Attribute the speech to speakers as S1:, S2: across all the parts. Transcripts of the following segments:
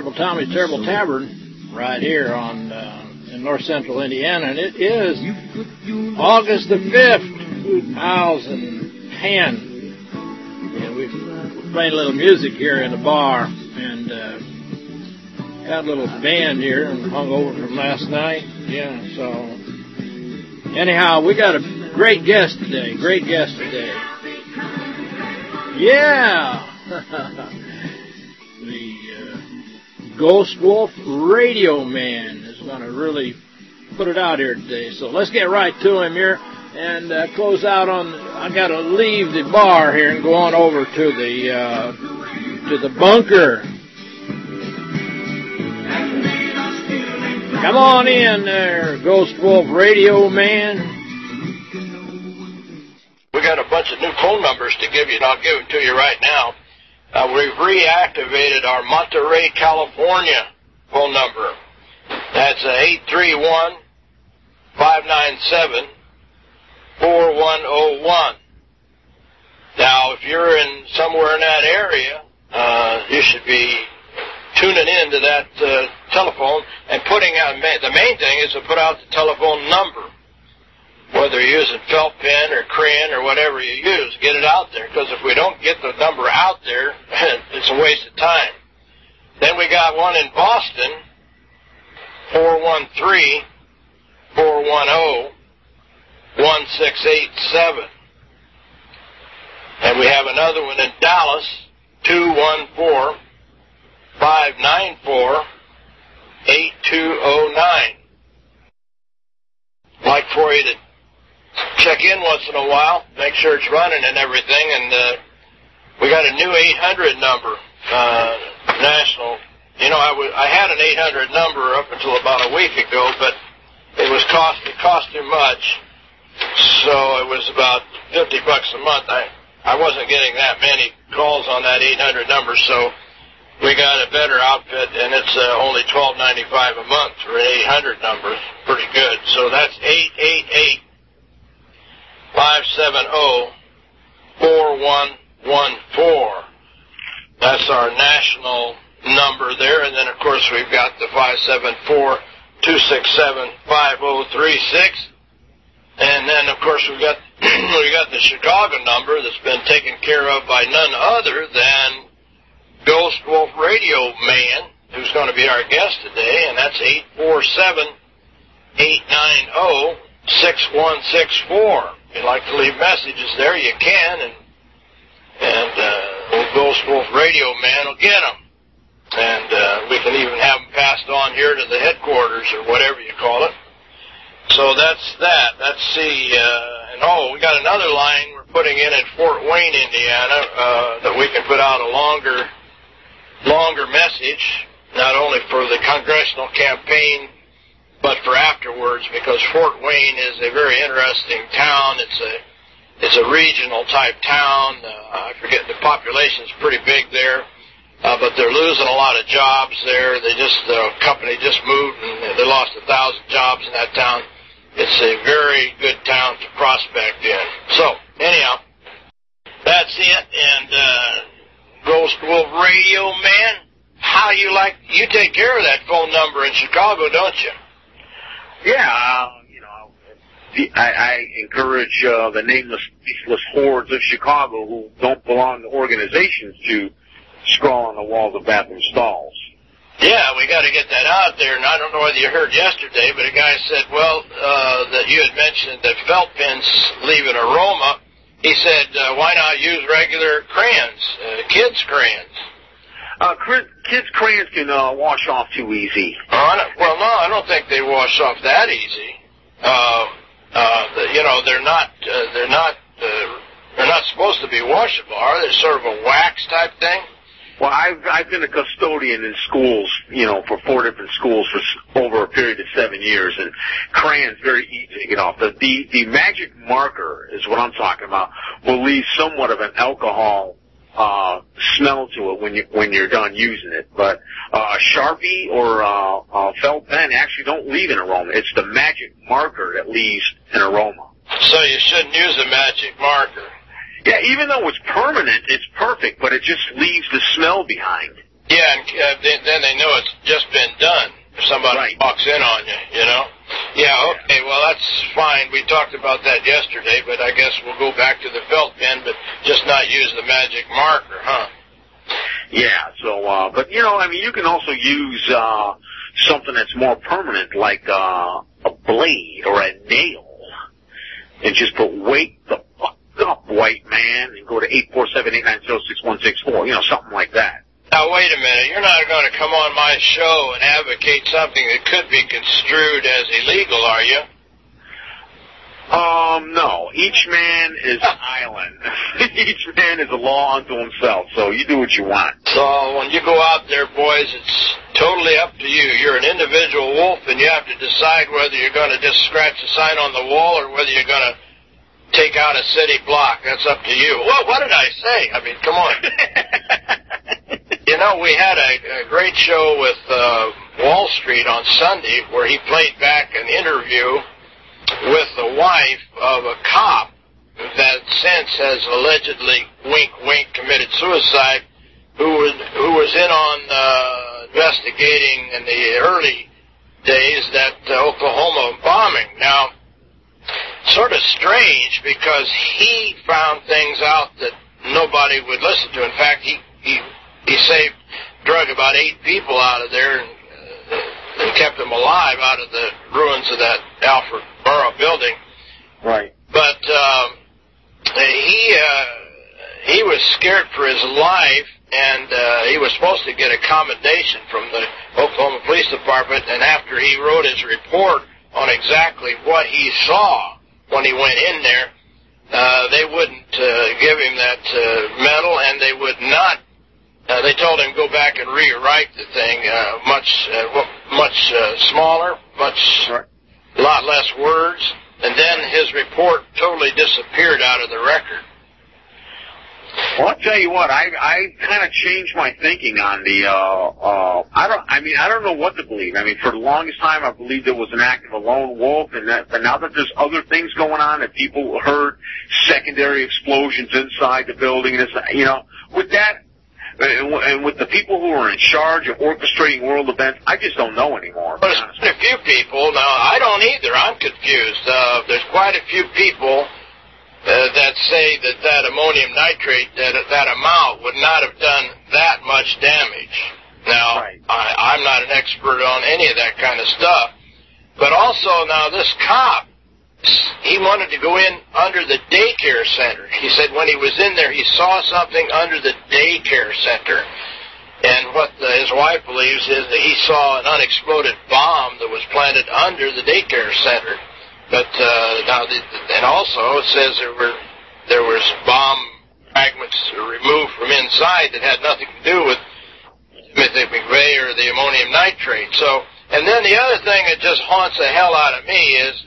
S1: Terrible Tommy's Terrible Tavern right here on uh, in north central Indiana, and it is August the 5th, 2010. And we're playing a little music here in the bar, and uh, got a little band here and hung over from last night. Yeah, so anyhow, we got a great guest today. Great guest today. Yeah. Ghost Wolf Radio Man is going to really put it out here today. So let's get right to him here and uh, close out on. I got to leave the bar here and go on over to the uh, to the bunker. Come on in there, Ghost Wolf Radio Man.
S2: We got a bunch of new phone numbers to give you, and I'll give them to you right now. Uh, we've reactivated our Monterey, California phone number. That's uh, 831 597 4101. Now, if you're in somewhere in that area, uh, you should be tuning in to that uh, telephone and putting out. The main thing is to put out the telephone number whether you're using felt pen or crayon or whatever you use, get it out there. Because if we don't get the number out there, it's a waste of time. Then we got one in Boston, 413 410 1687. And we have another one in Dallas, 214 594 8209. Like for you to check in once in a while, make sure it's running and everything. And uh, we got a new 800 number, uh, national. You know, I, w- I had an 800 number up until about a week ago, but it was cost it cost too much, so it was about 50 bucks a month. I I wasn't getting that many calls on that 800 number, so we got a better outfit, and it's uh, only 12.95 a month for an 800 number. Pretty good. So that's 888 570-4114. That's our national number there. And then, of course, we've got the 574-267-5036. And then, of course, we've got, we got the Chicago number that's been taken care of by none other than Ghost Wolf Radio Man, who's going to be our guest today, and that's 847 890 6164 if you'd like to leave messages there, you can, and and uh, old Ghost Wolf Radio Man will get them. And uh, we can even have them passed on here to the headquarters or whatever you call it. So that's that. Let's see. Uh, and oh, we got another line we're putting in at Fort Wayne, Indiana, uh, that we can put out a longer, longer message, not only for the congressional campaign but for afterwards because Fort Wayne is a very interesting town. It's a it's a regional type town. Uh, I forget the population is pretty big there, uh, but they're losing a lot of jobs there. They just the company just moved and they lost a thousand jobs in that town. It's a very good town to prospect in. So anyhow, that's it. And uh, Ghost Wolf Radio Man, how you like you take care of that phone number in Chicago, don't you?
S3: Yeah, uh, you know, I, I encourage uh, the nameless, faceless hordes of Chicago who don't belong to organizations to scrawl on the walls of bathroom stalls.
S2: Yeah, we got to get that out there. And I don't know whether you heard yesterday, but a guy said, well, uh, that you had mentioned that felt pens leave an aroma. He said, uh, why not use regular crayons, uh, kids' crayons?
S3: Uh, kids' crayons can uh, wash off too easy.
S2: Uh, well, no, I don't think they wash off that easy. Uh, uh, the, you know, they're not, uh, they're not, uh, they're not supposed to be washable, are they? Sort of a wax type thing.
S3: Well, I've I've been a custodian in schools, you know, for four different schools for over a period of seven years, and crayons very easy to get off. The the, the magic marker is what I'm talking about. Will leave somewhat of an alcohol uh, smell to it when you when you're done using it. But uh, a sharpie or uh, a felt pen actually don't leave an aroma. It's the magic marker that leaves an aroma.
S2: So you shouldn't use a magic marker.
S3: Yeah, even though it's permanent, it's perfect, but it just leaves the smell behind.
S2: Yeah, and uh, then, then they know it's just been done. If somebody
S3: Right.
S2: walks in on you, you know. Yeah. Okay. Well, that's fine. We talked about that yesterday, but I guess we'll go back to the felt pen, but just not use the magic marker, huh?
S3: Yeah. So, uh, but you know, I mean, you can also use uh, something that's more permanent, like uh, a blade or a nail, and just put "wake the fuck up, white man," and go to eight four seven eight nine zero six one six four. You know, something like that.
S2: Now wait a minute. You're not going to come on my show and advocate something that could be construed as illegal, are you?
S3: Um, no. Each man is an island. Each man is a law unto himself. So you do what you want.
S2: So when you go out there, boys, it's totally up to you. You're an individual wolf, and you have to decide whether you're going to just scratch a sign on the wall or whether you're going to take out a city block. That's up to you. What, what did I say? I mean, come on. you know, we had a, a great show with uh, Wall Street on Sunday where he played back an interview with the wife of a cop that since has allegedly, wink, wink, committed suicide, who was who was in on uh, investigating in the early days that uh, Oklahoma bombing. Now, sort of strange because he found things out that nobody would listen to. In fact, he he he saved, drug about eight people out of there and, uh, and kept them alive out of the ruins of that Alfred P. Murrah building.
S3: Right.
S2: But um, he uh, he was scared for his life, and uh, he was supposed to get a commendation from the Oklahoma Police Department. And after he wrote his report on exactly what he saw when he went in there, uh, they wouldn't uh, give him that uh, medal, and they would not. Uh, they told him go back and rewrite the thing uh, much uh, much uh, smaller, much
S3: Right.
S2: a lot less words, and then his report totally disappeared out of the record.
S3: Well, I'll tell you what, I I kind of changed my thinking on the uh uh I don't I mean I don't know what to believe. I mean for the longest time I believed it was an act of a lone wolf and that but now that there's other things going on that people heard secondary explosions inside the building and it's you know with that and with the people who are in charge of orchestrating world events, I just don't know anymore. to
S2: there's quite a few people. Now, I don't either. I'm confused. Uh, there's quite a few people uh, that say that that ammonium nitrate, that that amount, would not have done that much damage. Now,
S3: Right.
S2: I, I'm not an expert on any of that kind of stuff. But also, now this cop, he wanted to go in under the daycare center. He said when he was in there, he saw something under the daycare center. And what the, his wife believes is that he saw an unexploded bomb that was planted under the daycare center. But uh, now, the, and also it says there were there was bomb fragments removed from inside that had nothing to do with Timothy McVeigh or the ammonium nitrate. So, and then the other thing that just haunts the hell out of me is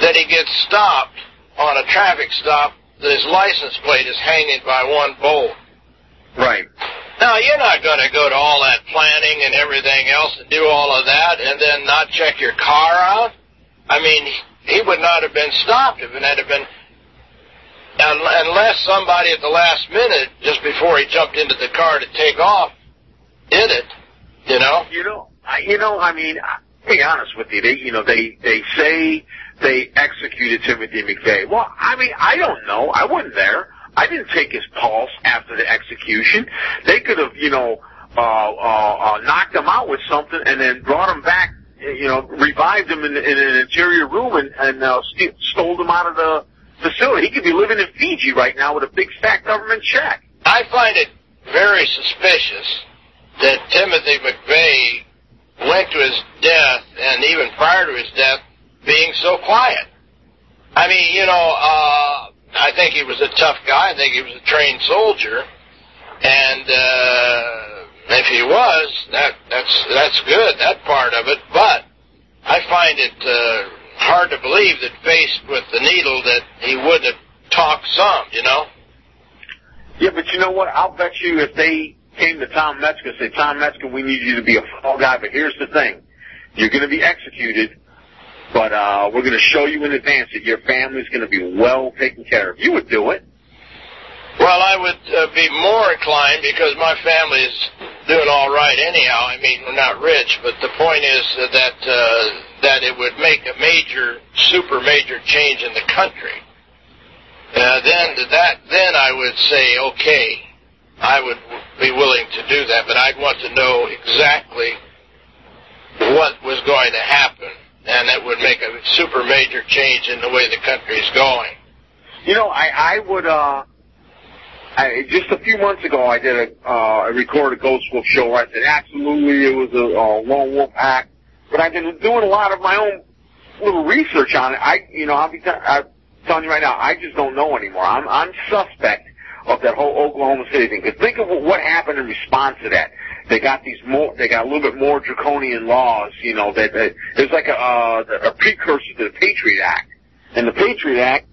S2: that he gets stopped on a traffic stop. That his license plate is hanging by one bolt.
S3: Right.
S2: Now, you're not going to go to all that planning and everything else and do all of that and then not check your car out? I mean, he would not have been stopped if it had been, unless somebody at the last minute, just before he jumped into the car to take off, did it, you know?
S3: You know, I, you know, I mean, I'll be honest with you. They, you know, they they say they executed Timothy McVeigh. Well, I mean, I don't know. I wasn't there. I didn't take his pulse after the execution. They could have, you know, uh, uh, uh, knocked him out with something and then brought him back. You know, revived him in, in an interior room and, and uh, st- stole him out of the facility. He could be living in Fiji right now with a big fat government check.
S2: I find it very suspicious that Timothy McVeigh went to his death, and even prior to his death, being so quiet. I mean, you know, uh, I think he was a tough guy. I think he was a trained soldier, and uh, if he was, that that's that's good, that part of it. But I find it uh, hard to believe that faced with the needle that he wouldn't have talked some. You know.
S3: Yeah, but you know what? I'll bet you if they came to Tom Metzger and said, Tom Metzger, we need you to be a fall guy, but here's the thing. You're going to be executed, but uh, we're going to show you in advance that your family's going to be well taken care of. You would do it.
S2: Well, I would uh, be more inclined because my family's doing all right anyhow. I mean, we're not rich, but the point is that uh, that it would make a major, super major change in the country. Uh, then that then I would say okay, I would be willing to do that, but I'd want to know exactly what was going to happen, and that would make a super major change in the way the country is going.
S3: You know, I I would uh I, just a few months ago, I did a, uh, I recorded a Ghost Wolf show where I said absolutely it was a, a lone wolf act, but I've been doing a lot of my own little research on it. I, you know, I'll be t- I'm telling you right now, I just don't know anymore. I'm, I'm suspect of that whole Oklahoma City thing. Because think of what happened in response to that. They got these more, they got a little bit more draconian laws, you know, that, that it was like a, uh, a precursor to the Patriot Act. And the Patriot Act,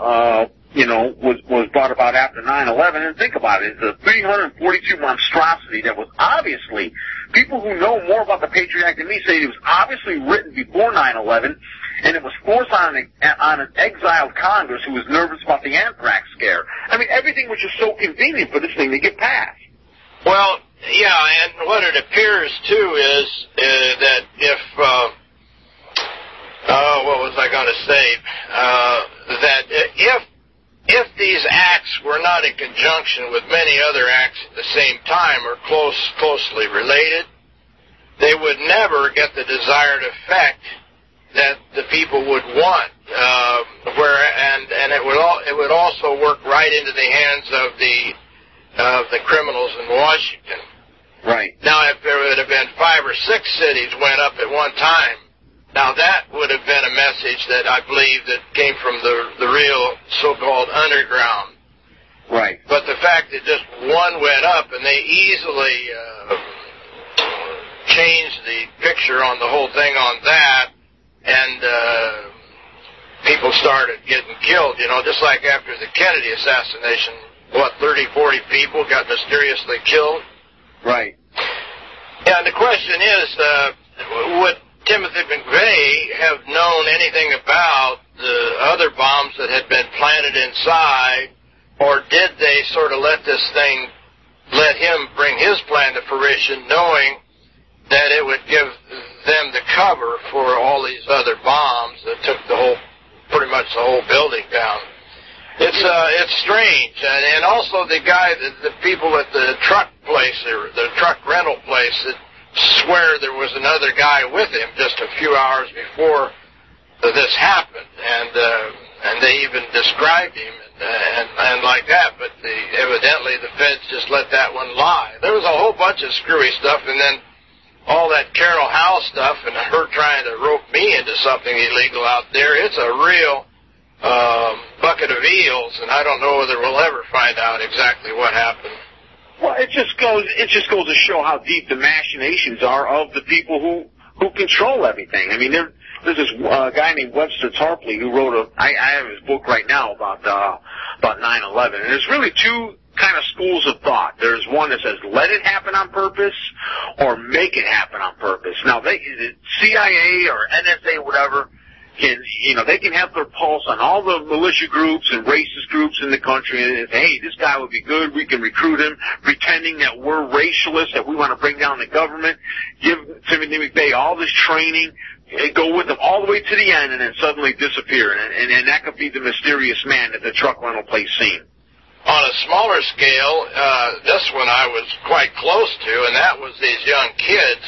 S3: uh, you know, was, was brought about after 9-11. And think about it, a 342 monstrosity that was obviously, people who know more about the Patriot Act than me say it was obviously written before 9-11, and it was forced on an, on an exiled Congress who was nervous about the anthrax scare. I mean, everything was just so convenient for this thing to get passed.
S2: Well, yeah, and what it appears too is uh, that if, uh, uh, what was I going to say? Uh, that if if these acts were not in conjunction with many other acts at the same time or close, closely related, they would never get the desired effect that the people would want. Uh, where and and it would all it would also work right into the hands of the of the criminals in Washington.
S3: Right.
S2: Now, if there would have been five or six cities went up at one time, now that would have been a message that I believe that came from the the real so-called underground.
S3: Right.
S2: But the fact that just one went up and they easily uh, changed the picture on the whole thing on that, and uh, people started getting killed. You know, just like after the Kennedy assassination, what 30, 40 people got mysteriously killed.
S3: Right.
S2: Yeah, and the question is, uh, would Timothy McVeigh have known anything about the other bombs that had been planted inside, or did they sort of let this thing, let him bring his plan to fruition, knowing that it would give them the cover for all these other bombs that took the whole, pretty much the whole building down? It's uh, it's strange, and, and also the guy, the, the people at the truck place, or the truck rental place that swear there was another guy with him just a few hours before this happened, and uh, and they even described him and, and and like that. But the, evidently the feds just let that one lie. There was a whole bunch of screwy stuff, and then all that Carol Howe stuff, and her trying to rope me into something illegal out there. It's a real um, bucket of eels, and I don't know whether we'll ever find out exactly what happened.
S3: Well, it just goes it just goes to show how deep the machinations are of the people who who control everything. I mean, there there's this uh, guy named Webster Tarpley who wrote a I, I have his book right now about uh, about 9/11, and there's really two kind of schools of thought. There's one that says let it happen on purpose or make it happen on purpose. Now, they CIA or NSA, whatever can, you know, they can have their pulse on all the militia groups and racist groups in the country and say, hey, this guy would be good, we can recruit him, pretending that we're racialists, that we want to bring down the government, give Timothy McVeigh all this training, and go with them all the way to the end and then suddenly disappear. And, and, and that could be the mysterious man at the truck rental place scene.
S2: On a smaller scale, uh, this one I was quite close to, and that was these young kids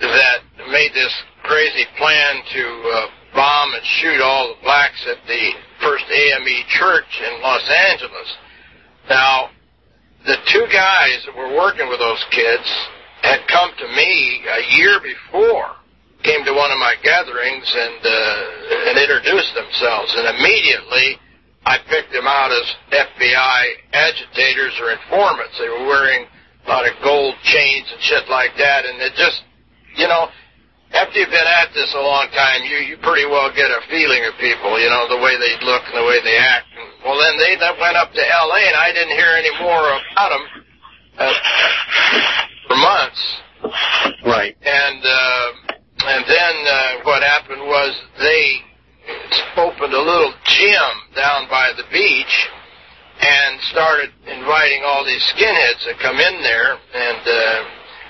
S2: that made this crazy plan to uh, bomb and shoot all the blacks at the First AME Church in Los Angeles. Now, the two guys that were working with those kids had come to me a year before, came to one of my gatherings and uh, and introduced themselves, and immediately I picked them out as FBI agitators or informants. They were wearing a lot of gold chains and shit like that, and it just, you know, after you've been at this a long time, you you pretty well get a feeling of people, you know, the way they look and the way they act. And, well, then they that went up to L.A. and I didn't hear any more about them uh, for months.
S3: Right.
S2: And uh, and then uh, what happened was they opened a little gym down by the beach, and started inviting all these skinheads that come in there and uh,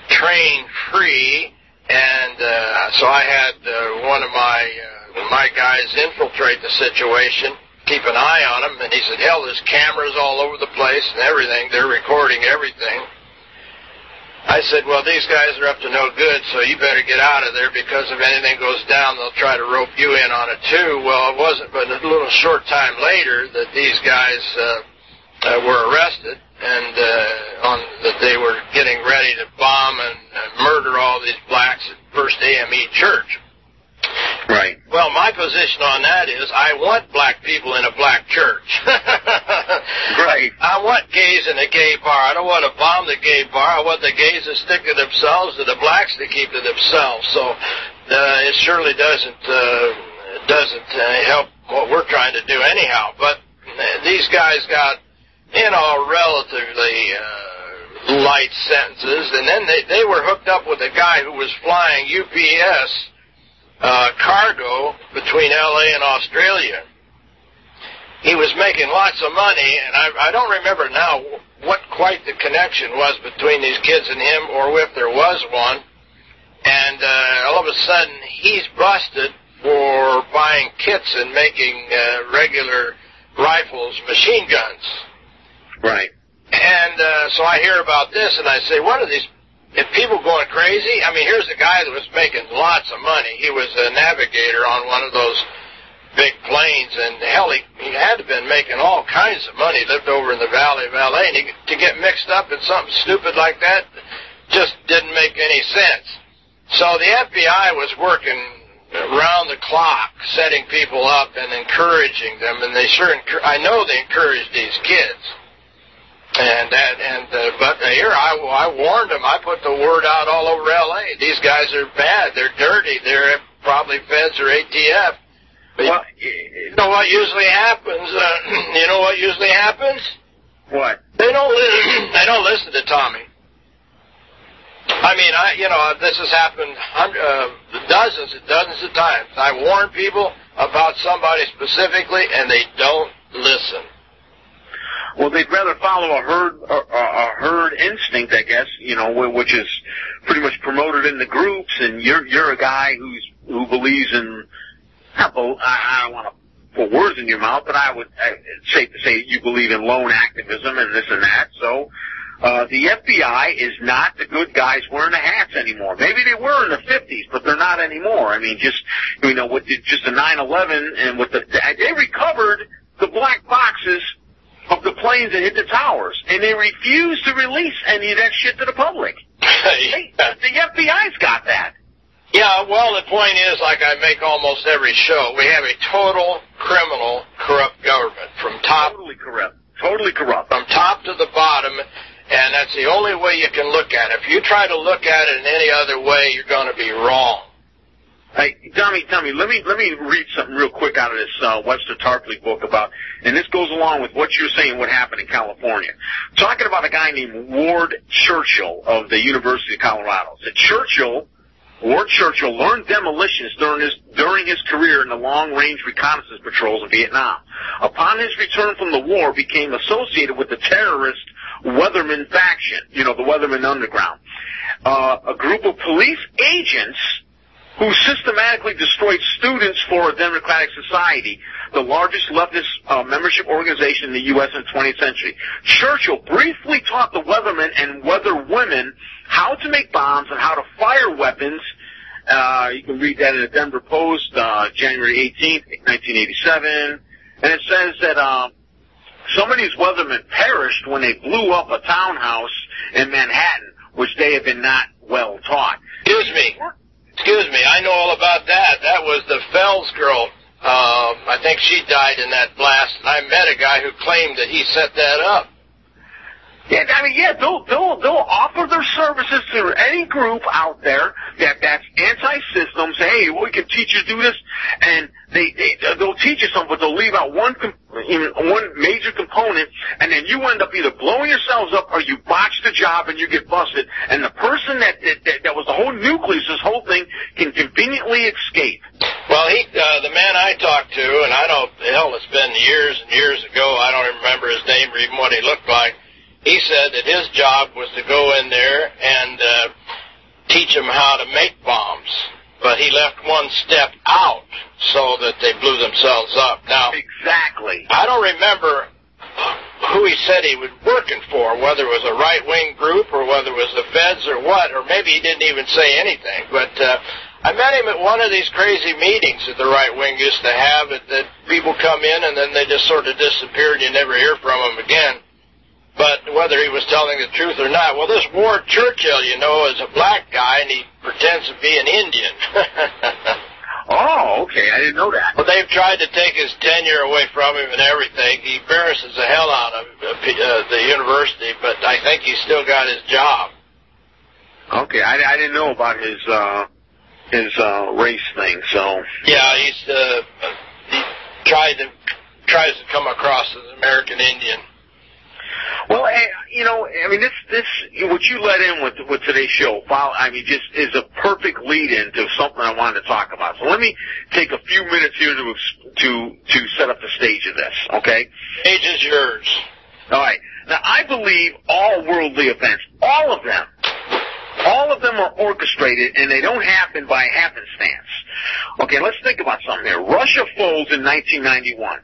S2: train free. And uh, so I had uh, one of my uh, my guys infiltrate the situation, keep an eye on them, and he said, "Hell, there's cameras all over the place and everything. They're recording everything." I said, well, these guys are up to no good, so you better get out of there because if anything goes down, they'll try to rope you in on it too. Well, it wasn't but a little short time later that these guys uh, uh, were arrested and uh, on that they were getting ready to bomb and uh, murder all these blacks at First AME Church.
S3: Right.
S2: Well, my position on that is I want black people in a black church.
S3: right.
S2: I want gays in a gay bar. I don't want to bomb the gay bar. I want the gays to stick to themselves and the blacks to keep to themselves. So uh, it surely doesn't uh, doesn't uh, help what we're trying to do anyhow. But uh, these guys got you know relatively. Uh, light sentences and then they they were hooked up with a guy who was flying UPS uh, cargo between LA and Australia. He was making lots of money, and I, I don't remember now what quite the connection was between these kids and him, or if there was one. And uh, all of a sudden, he's busted for buying kits and making uh, regular rifles, machine guns.
S3: Right.
S2: And uh, so I hear about this, and I say, what are these if people going crazy, I mean, here's a guy that was making lots of money. He was a navigator on one of those big planes, and hell, he, he had to been making all kinds of money. He lived over in the Valley of LA, and he, to get mixed up in something stupid like that just didn't make any sense. So the FBI was working around the clock, setting people up and encouraging them, and they sure, I know they encouraged these kids. And that, and uh, but here I, I warned them. I put the word out all over L.A. These guys are bad. They're dirty. They're probably feds or ATF. But well, you know what usually happens? Uh, you know what usually happens?
S3: What?
S2: They don't listen. they don't listen to Tommy. I mean, I you know this has happened hundred, uh, dozens and dozens of times. I warn people about somebody specifically, and they don't listen.
S3: Well, they'd rather follow a herd a, a herd instinct, I guess. You know, which is pretty much promoted in the groups. And you're you're a guy who's who believes in. I don't want to put words in your mouth, but I would say to say you believe in lone activism and this and that. So. Uh, the FBI is not the good guys wearing the hats anymore. Maybe they were in the 50s, but they're not anymore. I mean, just, you know, with the, just the 9-11 and with the, they recovered the black boxes of the planes that hit the towers, and they refuse to release any of that shit to the public. Hey, the FBI's got that.
S2: Yeah, well, the point is, like I make almost every show, we have a total criminal, corrupt government from top.
S3: Totally corrupt. Totally corrupt.
S2: From top to the bottom, and that's the only way you can look at it. If you try to look at it in any other way, you're going to be wrong.
S3: Hey, Tommy, Tommy, let me let me read something real quick out of this uh, Webster Tarpley book about, and this goes along with what you're saying. What happened in California? Talking about a guy named Ward Churchill of the University of Colorado. Said Churchill, Ward Churchill learned demolitions during his during his career in the long range reconnaissance patrols in Vietnam. Upon his return from the war, became associated with the terrorist Weatherman faction. You know, the Weatherman Underground. Uh, a group of police agents who systematically destroyed students for a democratic society, the largest leftist uh, membership organization in the U.S. in the 20th century. Churchill briefly taught the weathermen and weather women how to make bombs and how to fire weapons. Uh, you can read that in the Denver Post, uh, January 18th, 1987. And it says that, uh, some of these weathermen perished when they blew up a townhouse in Manhattan, which they had been not well taught.
S2: Excuse me. Excuse me, I know all about that. That was the Fells girl. Um, I think she died in that blast. I met a guy who claimed that he set that up.
S3: Yeah, I mean, yeah, they'll they'll they'll offer their services to any group out there that that's anti-system. Say, hey, we can teach you to do this, and they they they'll teach you something, but they'll leave out one one major component, and then you end up either blowing yourselves up or you botch the job and you get busted, and the person that that, that was the whole nucleus, this whole thing, can conveniently escape.
S2: Well, he, uh, the man I talked to, and I don't, hell, it's been years and years ago. I don't even remember his name or even what he looked like. He said that his job was to go in there and uh, teach them how to make bombs, but he left one step out so that they blew themselves up. Now,
S3: exactly.
S2: I don't remember who he said he was working for, whether it was a right wing group or whether it was the feds or what, or maybe he didn't even say anything. But uh, I met him at one of these crazy meetings that the right wing used to have. That, that people come in and then they just sort of disappear and you never hear from them again. But whether he was telling the truth or not, well, this Ward Churchill, you know, is a black guy and he pretends to be an Indian.
S3: Oh, okay. I didn't know that.
S2: Well, they've tried to take his tenure away from him and everything. He embarrasses the hell out of uh, uh, the university, but I think he's still got his job.
S3: Okay, I, I didn't know about his uh his uh race thing. So
S2: yeah, he's uh he tried to tries to come across as American Indian.
S3: Well, hey, you know, I mean, this this what you let in with with today's show, I mean, just is a perfect lead-in to something I wanted to talk about. So let me take a few minutes here to to to set up the stage of this. Okay,
S2: stage is yours.
S3: All right. Now, I believe all worldly events, all of them, all of them are orchestrated, and they don't happen by happenstance. Okay, let's think about something here. Russia folds in 1991.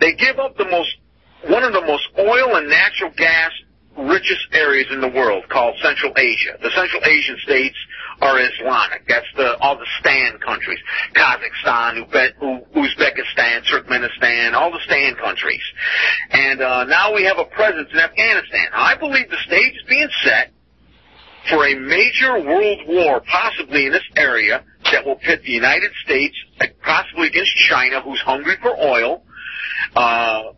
S3: They give up the most one of the most oil and natural gas richest areas in the world called Central Asia. The Central Asian states are Islamic. That's the all the Stan countries: Kazakhstan, Uzbekistan, Turkmenistan, all the Stan countries. And uh, now we have a presence in Afghanistan. I believe the stage is being set for a major world war, possibly in this area, that will pit the United States, possibly against China, who's hungry for oil. Uh,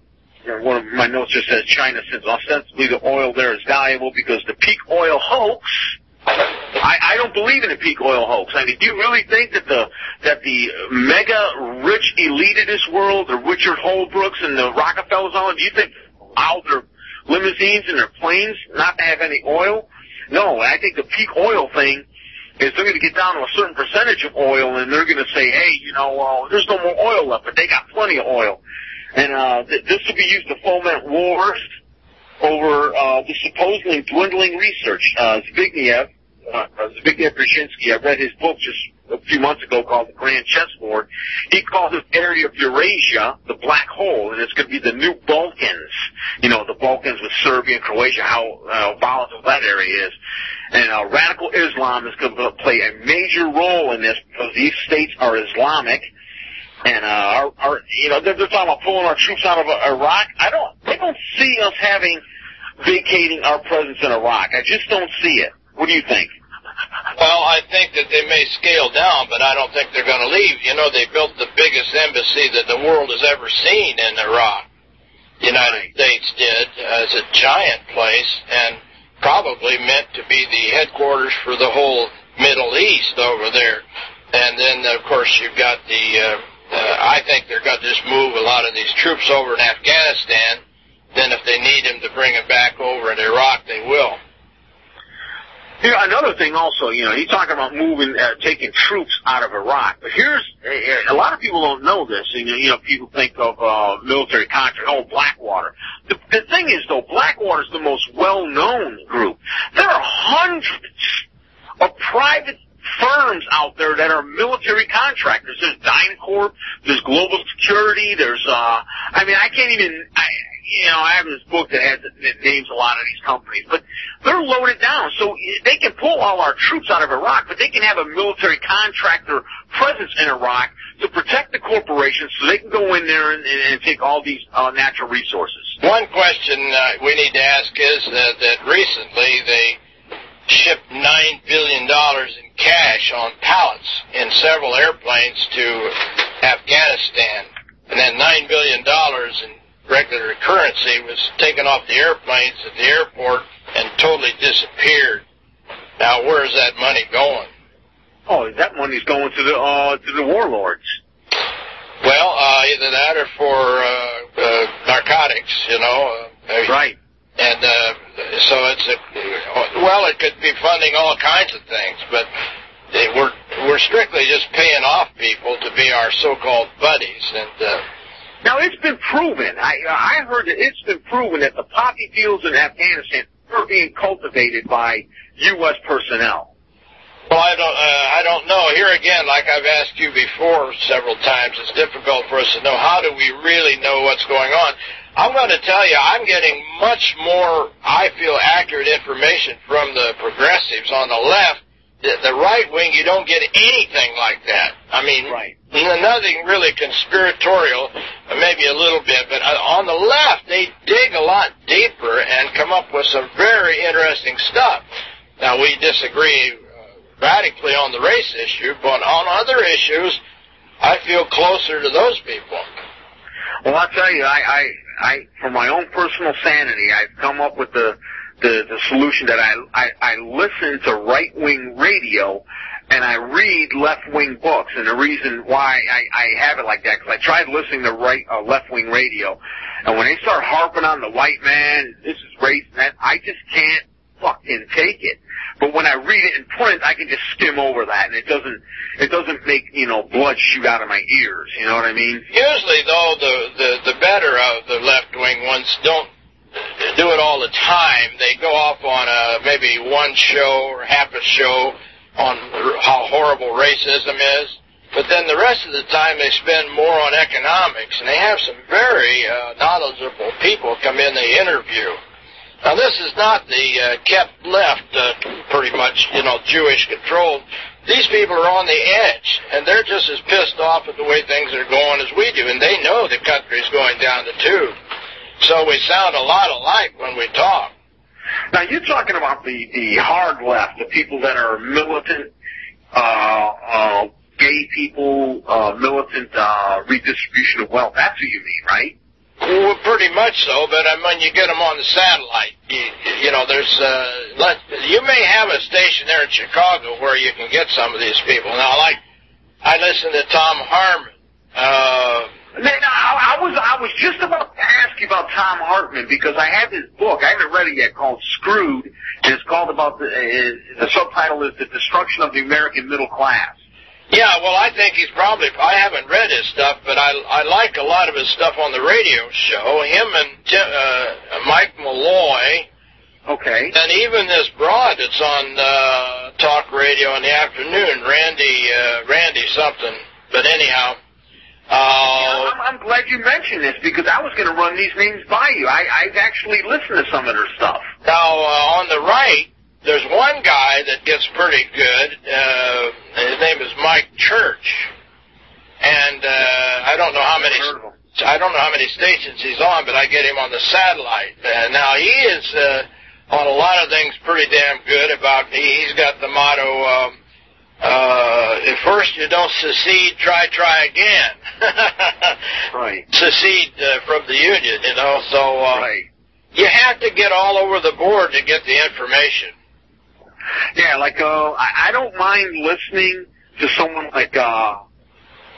S3: one of my notes just says China since ostensibly the oil there is valuable because the peak oil hoax. I, I don't believe in the peak oil hoax. I mean, do you really think that the that the mega rich elite of this world, the Richard Holbrooks and the Rockefellers, all do you think out their limousines and their planes not to have any oil? No, I think the peak oil thing is they're going to get down to a certain percentage of oil and they're going to say, hey, you know, well, there's no more oil left, but they got plenty of oil. And uh, th- this will be used to foment wars over uh, the supposedly dwindling research. Uh, Zbigniew, uh, Zbigniew Brzezinski, I read his book just a few months ago called The Grand Chessboard. He called this area of Eurasia the black hole, and it's going to be the new Balkans. You know, the Balkans with Serbia and Croatia, how uh, volatile that area is. And uh, radical Islam is going to play a major role in this because these states are Islamic and uh, our, our, you know, they're, they're talking about pulling our troops out of Iraq. I don't, they don't see us having vacating our presence in Iraq. I just don't see it. What do you think?
S2: Well, I think that they may scale down, but I don't think they're going to leave. You know, they built the biggest embassy that the world has ever seen in Iraq. The United States did. Uh, it's a giant place and probably meant to be the headquarters for the whole Middle East over there. And then, of course, you've got the uh, uh, I think they're going to just move a lot of these troops over in Afghanistan. Then, if they need them to bring them back over in Iraq, they will.
S3: Here, another thing also, you know, he's talking about moving, uh, taking troops out of Iraq. But here's, a lot of people don't know this, and, you know, people think of, uh, military contract, oh, Blackwater. The, the thing is, though, Blackwater is the most well-known group. There are hundreds of private firms out there that are military contractors. There's DynCorp, there's Global Security, there's, uh, I mean, I can't even, I, you know, I have this book that has that names a lot of these companies, but they're loaded down. So they can pull all our troops out of Iraq, but they can have a military contractor presence in Iraq to protect the corporations so they can go in there and, and, and take all these uh, natural resources.
S2: One question uh, we need to ask is uh, that recently they shipped $9 billion in cash on pallets in several airplanes to Afghanistan. And that $9 billion in regular currency was taken off the airplanes at the airport and totally disappeared. Now, where is that money going?
S3: Oh, that money's going to the uh, to the warlords.
S2: Well, uh, either that or for uh, uh, narcotics, you know.
S3: Uh, right.
S2: And uh, so it's a well, it could be funding all kinds of things, but they, we're we're strictly just paying off people to be our so-called buddies, and. Uh,
S3: now it's been proven. I I heard that it's been proven that the poppy fields in Afghanistan are being cultivated by U.S. personnel.
S2: Well, I don't, uh, I don't know. Here again, like I've asked you before several times, it's difficult for us to know how do we really know what's going on. I'm going to tell you, I'm getting much more, I feel, accurate information from the progressives on the left the, the right wing, you don't get anything like that. I mean,
S3: right.
S2: nothing really conspiratorial, maybe a little bit, but uh, on the left, they dig a lot deeper and come up with some very interesting stuff. Now, we disagree uh, radically on the race issue, but on other issues, I feel closer to those people.
S3: Well, I'll tell you, I, I, I, for my own personal sanity, I've come up with the the, the solution that I, I, I listen to right wing radio and I read left wing books. And the reason why I, I have it like that, because I tried listening to right uh, left wing radio, and when they start harping on the white man, this is race, that I just can't fucking take it. But when I read it in print, I can just skim over that, and it doesn't it doesn't make you know blood shoot out of my ears. You know what I mean?
S2: Usually, though, the the the better of the left wing ones don't do it all the time. They go off on a, maybe one show or half a show on how horrible racism is. But then the rest of the time they spend more on economics, and they have some very uh, knowledgeable people come in they interview. Now this is not the uh, kept left, uh, pretty much, you know, Jewish controlled. These people are on the edge, and they're just as pissed off at the way things are going as we do, and they know the country's going down the tube. So we sound a lot alike when we talk.
S3: Now you're talking about the the hard left, the people that are militant, uh, uh, gay people, uh, militant uh, redistribution of wealth. That's what you mean, right?
S2: Well, pretty much so. But I mean, you get them on the satellite. You, you know, there's uh, let, you may have a station there in Chicago where you can get some of these people. Now, like I listen to Thom Hartmann. Uh,
S3: Man, I, I was I was just about to ask you about Thom Hartmann because I have his book. I haven't read it yet, called Screwed. And it's called about the uh, the subtitle is the destruction of the American middle class.
S2: Yeah, well, I think he's probably. I haven't read his stuff, but I I like a lot of his stuff on the radio show. Him and uh, Mike Malloy.
S3: Okay.
S2: And even this broad that's on uh, talk radio in the afternoon, Randy uh, Randy something. But anyhow.
S3: Uh, I'm, I'm glad you mentioned this because I was going to run these names by you. I, I've actually listened to some of their stuff.
S2: Now, uh, on the right, there's one guy that gets pretty good. Uh, his name is Mike Church, and uh, I don't know how many. I don't know how many stations he's on, but I get him on the satellite. Uh, now he is uh, on a lot of things pretty damn good. About he, he's got the motto. Um, uh, at first you don't secede, try, try again.
S3: right.
S2: Secede uh, from the Union, you know, so, uh,
S3: right.
S2: you have to get all over the board to get the information.
S3: Yeah, like, uh, I, I don't mind listening to someone like, uh,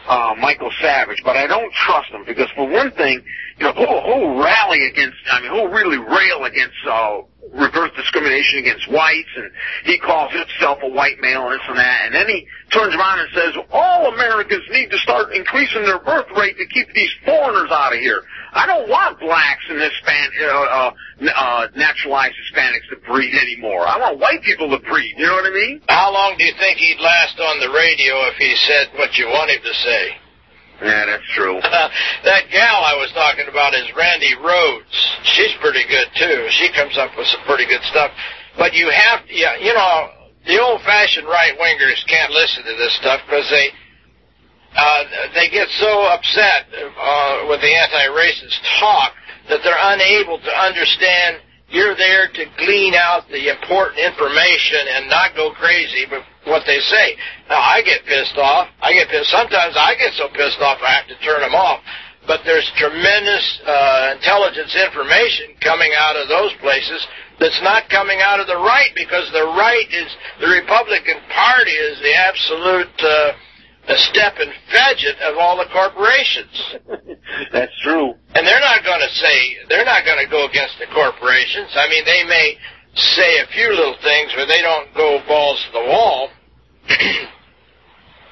S3: uh, Michael Savage, but I don't trust him because for one thing, you know, he'll, he'll rally against, I mean, he'll really rail against, uh, reverse discrimination against whites, and he calls himself a white male and this and that, and then he turns around and says, all Americans need to start increasing their birth rate to keep these foreigners out of here. I don't want blacks and Hispan uh, uh, uh, naturalized Hispanics to breed anymore. I want white people to breed. You know what I mean?
S2: How long do you think he'd last on the radio if he said what you want him to say?
S3: Yeah, that's true.
S2: that gal I was talking about is Randi Rhodes. She's pretty good too. She comes up with some pretty good stuff. But you have, yeah, you know, the old-fashioned right wingers can't listen to this stuff because they uh, they get so upset uh, with the anti-racist talk that they're unable to understand. You're there to glean out the important information and not go crazy with what they say. Now I get pissed off. I get pissed. Sometimes I get so pissed off I have to turn them off. But there's tremendous uh, intelligence information coming out of those places that's not coming out of the right because the right is the Republican Party is the absolute. Uh, a step and fidget of all the corporations.
S3: That's true.
S2: And they're not going to say, they're not going to go against the corporations. I mean, they may say a few little things, but they don't go balls to the wall.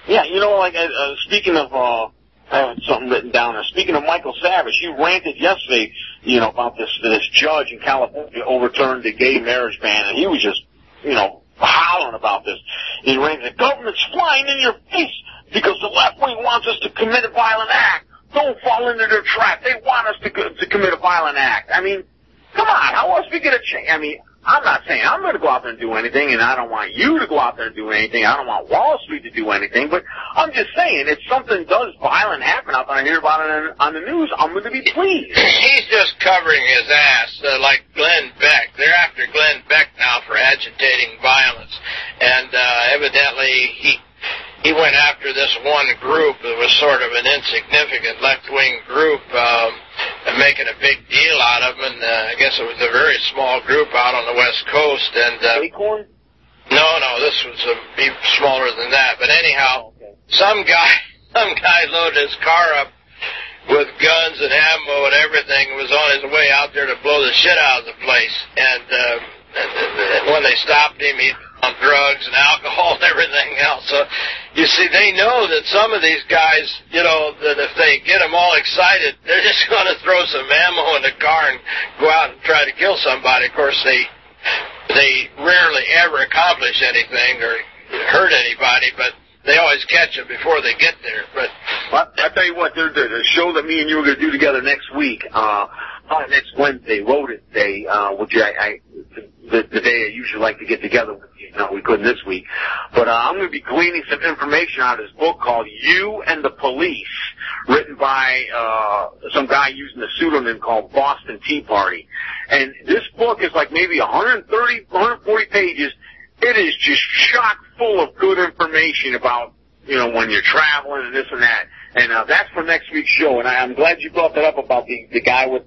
S3: yeah, you know, like, uh, uh, speaking of, uh, I have something written down there. Speaking of Michael Savage, he ranted yesterday, you know, about this this judge in California overturned the gay marriage ban, and he was just, you know, hollering about this. He ranted, the government's flying in your face because the left wing wants us to commit a violent act. Don't fall into their trap. They want us to to commit a violent act. I mean, come on, how else we get a change? I mean, I'm not saying I'm going to go out there and do anything, and I don't want you to go out there and do anything. I don't want Wall Street to do anything, but I'm just saying if something does violent happen out there, I hear about it on, on the news, I'm going to be pleased.
S2: He's just covering his ass uh, like Glenn Beck. They're after Glenn Beck now for agitating violence, and uh, evidently he he went after this one group that was sort of an insignificant left-wing group, um, and making a big deal out of them. And uh, I guess it was a very small group out on the West Coast. And uh,
S3: Acorn?
S2: No, no, this was a, smaller than that. But anyhow, oh, okay. some guy, some guy loaded his car up with guns and ammo and everything. Was on his way out there to blow the shit out of the place. And, uh, and, and when they stopped him, he on drugs and alcohol and everything else. So you see, they know that some of these guys, you know, that if they get them all excited, they're just going to throw some ammo in the car and go out and try to kill somebody. Of course, they they rarely ever accomplish anything or hurt anybody, but they always catch them before they get there. But
S3: well, I tell you what, the, the show that me and you are going to do together next week, uh, uh, next Wednesday, Loaded Day, uh, which I, I the, the day I usually like to get together with you. No, we couldn't this week. But uh, I'm going to be gleaning some information out of this book called You and the Police, written by uh, some guy using a pseudonym called Boston Tea Party. And this book is like maybe 130, 140 pages. It is just chock full of good information about, you know, when you're traveling and this and that. And uh, that's for next week's show. And I, I'm glad you brought that up about the, the guy with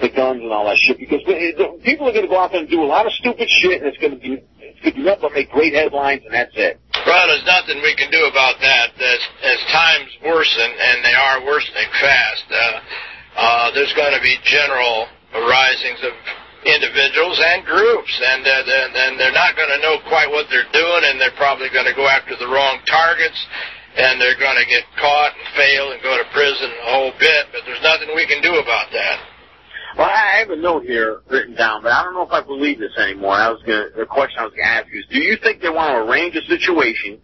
S3: the guns and all that shit because people are going to go out there and do a lot of stupid shit and it's going to be it's going to be nothing but make great headlines and that's it.
S2: Well, there's nothing we can do about that. As, as times worsen, and they are worsening fast, uh, uh, there's going to be general arisings of individuals and groups, and uh, and they're not going to know quite what they're doing, and they're probably going to go after the wrong targets, and they're going to get caught and fail and go to prison a whole bit. But there's nothing we can do about that.
S3: Well, I have a note here written down, but I don't know if I believe this anymore. I was gonna, the question I was going to ask you is, do you think they want to arrange a situation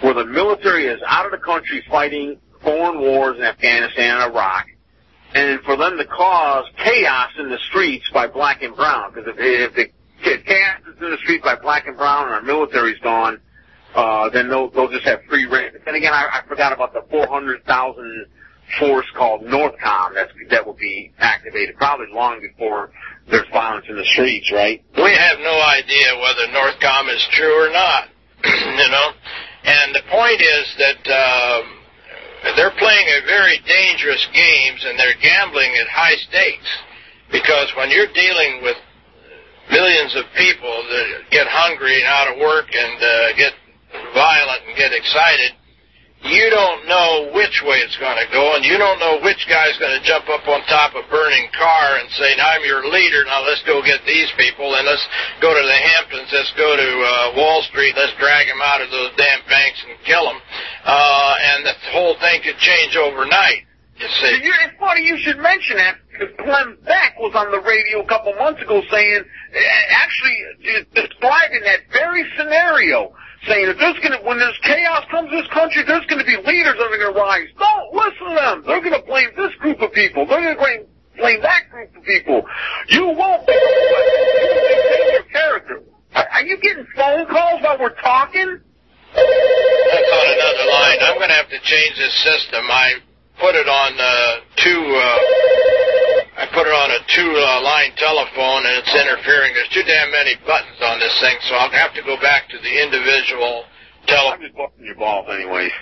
S3: where the military is out of the country fighting foreign wars in Afghanistan and Iraq, and for them to cause chaos in the streets by black and brown? Because if, if the if chaos is in the streets by black and brown and our military's gone, uh, then they'll, they'll just have free reign. And again, I, I forgot about the 400,000 force called Northcom that's, that will be activated probably long before there's violence in the streets, right?
S2: We have no idea whether Northcom is true or not, you know. And the point is that uh, they're playing a very dangerous games and they're gambling at high stakes because when you're dealing with millions of people that get hungry and out of work and uh, get violent and get excited, you don't know which way it's going to go, and you don't know which guy's going to jump up on top of a burning car and say, "I'm your leader. Now let's go get these people, and let's go to the Hamptons. Let's go to uh, Wall Street. Let's drag them out of those damn banks and kill them." Uh, and the whole thing could change overnight. You see,
S3: it's funny you should mention that because Glenn Beck was on the radio a couple months ago saying, actually describing that very scenario saying if there's gonna when there's chaos comes to this country, there's gonna be leaders that are gonna rise. Don't listen to them. They're gonna blame this group of people. They're gonna blame blame that group of people. You won't be your character. Are, you getting phone calls while we're talking?
S2: That's on another line. I'm gonna have to change this system. I put it on uh, two. Uh, put it on a two-line uh, telephone, and it's interfering. There's too damn many buttons on this thing, so I'll have to go back to the individual telephone.
S3: I'm just busting your balls, anyways.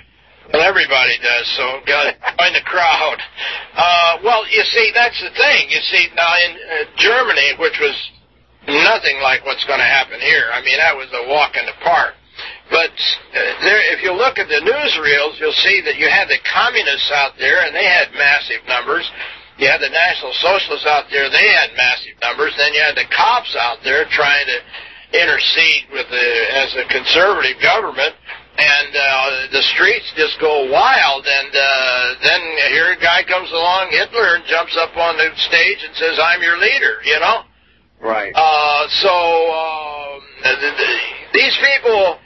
S2: Well, everybody does, so got to join the crowd. Uh, well, you see, that's the thing. You see, now in uh, Germany, which was nothing like what's going to happen here. I mean, that was a walk in the park. But uh, there, if you look at the newsreels, you'll see that you had the communists out there, and they had massive numbers. You had the National Socialists out there; they had massive numbers. Then you had the cops out there trying to intercede with the as a conservative government, and uh, the streets just go wild. And uh, then here a guy comes along, Hitler, and jumps up on the stage and says, "I'm your leader," you know.
S3: Right.
S2: Uh, so um, these people,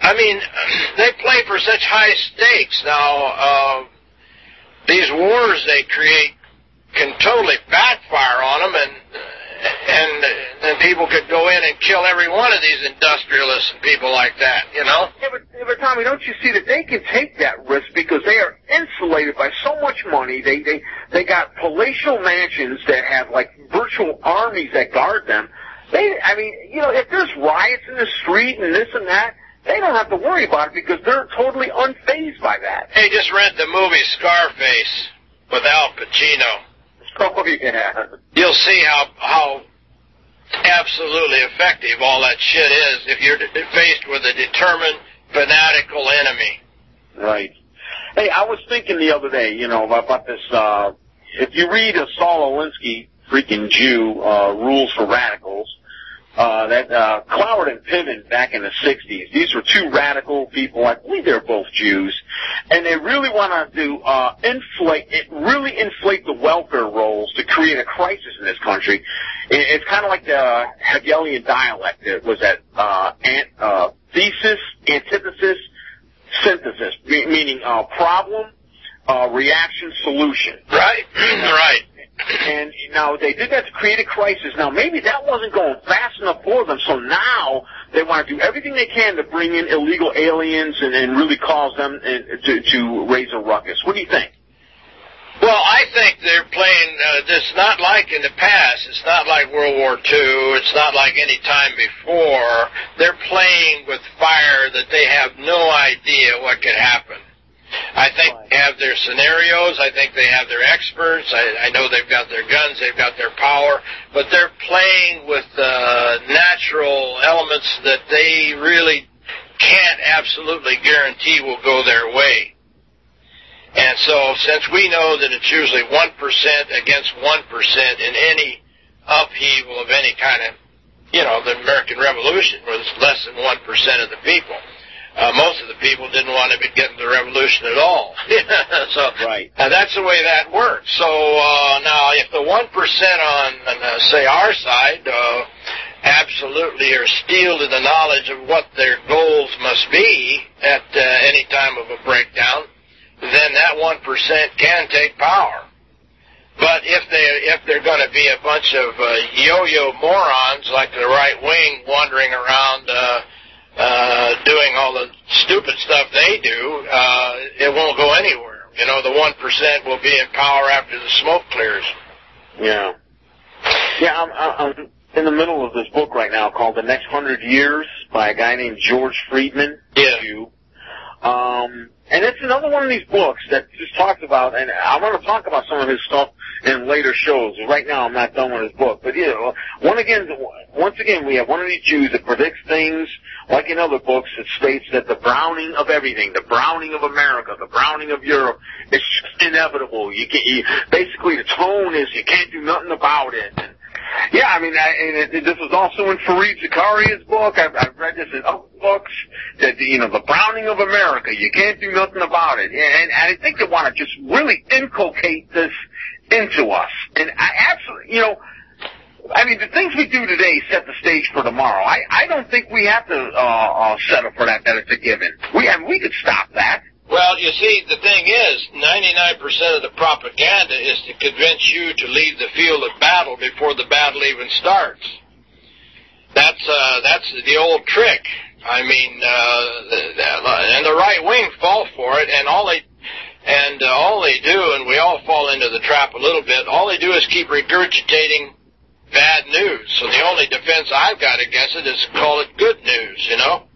S2: I mean, they play for such high stakes. Now, uh, these wars they create can totally backfire on them, and and then people could go in and kill every one of these industrialists and people like that, you know?
S3: Yeah, but, but Tommy, don't you see that they can take that risk because they are insulated by so much money. They they they got palatial mansions that have like virtual armies that guard them. They, I mean, you know, if there's riots in the street and this and that, they don't have to worry about it because they're totally unfazed by that.
S2: Hey, just rent the movie Scarface with Al Pacino.
S3: Oh yeah.
S2: You'll see how how absolutely effective all that shit is if you're faced with a determined, fanatical enemy.
S3: Right. Hey, I was thinking the other day, you know, about this. uh If you read a Saul Alinsky, freaking Jew, uh, Rules for Radicals, uh, that uh, Cloward and Piven back in the 60s. These were two radical people. I believe they're both Jews. And they really want to do, uh, inflate, it really inflate the welfare rolls to create a crisis in this country. It, it's kind of like the Hegelian dialect. It was that, uh, ant, uh, thesis, antithesis, synthesis, meaning, uh, problem, uh, reaction, solution.
S2: Right, right.
S3: And now they did that to create a crisis. Now maybe that wasn't going fast enough for them, so now they want to do everything they can to bring in illegal aliens and, and really cause them to, to raise a ruckus. What do you think?
S2: Well, I think they're playing. Uh, this not like in the past. It's not like World War II. It's not like any time before. They're playing with fire that they have no idea what could happen. I think they have their scenarios. I think they have their experts. I, I know they've got their guns. They've got their power. But they're playing with uh, natural elements that they really can't absolutely guarantee will go their way. And so, since we know that it's usually 1% against 1% in any upheaval of any kind of, you know, the American Revolution was less than 1% of the people uh, most of the people didn't want to be getting the revolution at all. so
S3: right.
S2: Uh, that's the way that works. So uh, now, if the one percent on, uh, say, our side, uh, absolutely are steeled to the knowledge of what their goals must be at uh, any time of a breakdown, then that one percent can take power. But if they if they're going to be a bunch of uh, yo-yo morons like the right wing wandering around. Uh, uh, doing all the stupid stuff they do, uh, it won't go anywhere. You know, the one percent will be in power after the smoke clears.
S3: Yeah. Yeah, I'm, I'm in the middle of this book right now called The Next Hundred Years by a guy named George Friedman.
S2: Yeah.
S3: You. Um, and it's another one of these books that just talks about, and I want to talk about some of his stuff in later shows. Right now, I'm not done with his book, but know, one again, once again, we have one of these Jews that predicts things, like in other books, that states that the browning of everything, the browning of America, the browning of Europe, is just inevitable. You can, you, basically, the tone is you can't do nothing about it. And, yeah, I mean, I, and it, this was also in Fareed Zakaria's book. I've, I've read this in other books that you know the browning of America. You can't do nothing about it, and, and I think they want to just really inculcate this into us. And I absolutely, you know, I mean, the things we do today set the stage for tomorrow. I I don't think we have to uh, uh, settle for that. That it's a given. We I mean, we could stop that.
S2: Well, you see, the thing is, 99% of the propaganda is to convince you to leave the field of battle before the battle even starts. That's uh, that's the old trick. I mean, uh, and the right wing fall for it, and all they and uh, all they do, and we all fall into the trap a little bit. All they do is keep regurgitating bad news. So the only defense I've got against it is call it good news. You know.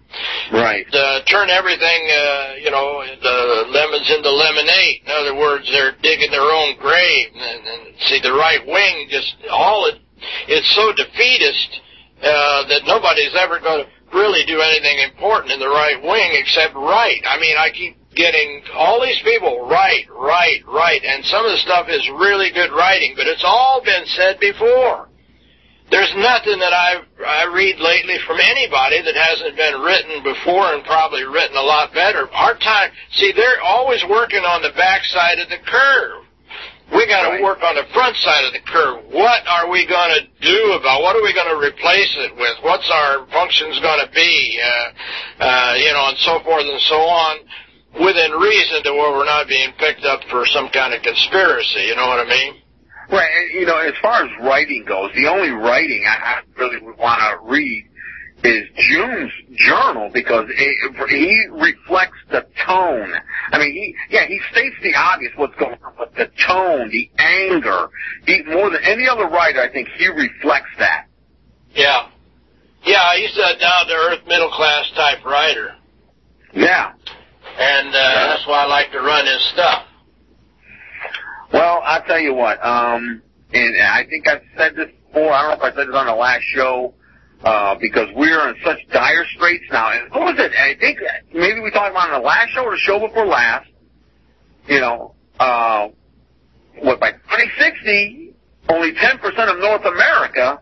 S3: Right.
S2: Uh, turn everything, uh, you know, the lemons into lemonade. In other words, they're digging their own grave. And, and see, the right wing just all it, it's so defeatist uh, that nobody's ever going to really do anything important in the right wing except write. I mean, I keep getting all these people right, right, right, and some of the stuff is really good writing, but it's all been said before. There's nothing that I I read lately from anybody that hasn't been written before and probably written a lot better. Our time, see, they're always working on the backside of the curve. We got to work on the front side of the curve. What are we going to do about? What are we going to replace it with? What's our functions going to be? Uh, uh, you know, and so forth and so on, within reason to where we're not being picked up for some kind of conspiracy. You know what I mean?
S3: Right. And, you know, as far as writing goes, the only writing I, I really would want to read is June's journal because it, he reflects the tone. I mean, he yeah he states the obvious what's going on, but the tone, the anger, he more than any other writer, I think he reflects that.
S2: Yeah, yeah, he's a uh, down to earth, middle class type writer.
S3: Yeah,
S2: and uh, that's why I like to run his stuff.
S3: Well, I'll tell you what, um, and I think I've said this before. I don't know if I said it on the last show uh, because we're in such dire straits now. And what was it? I think maybe we talked about it on the last show or the show before last. You know, uh, what by 2060, only 10% of North America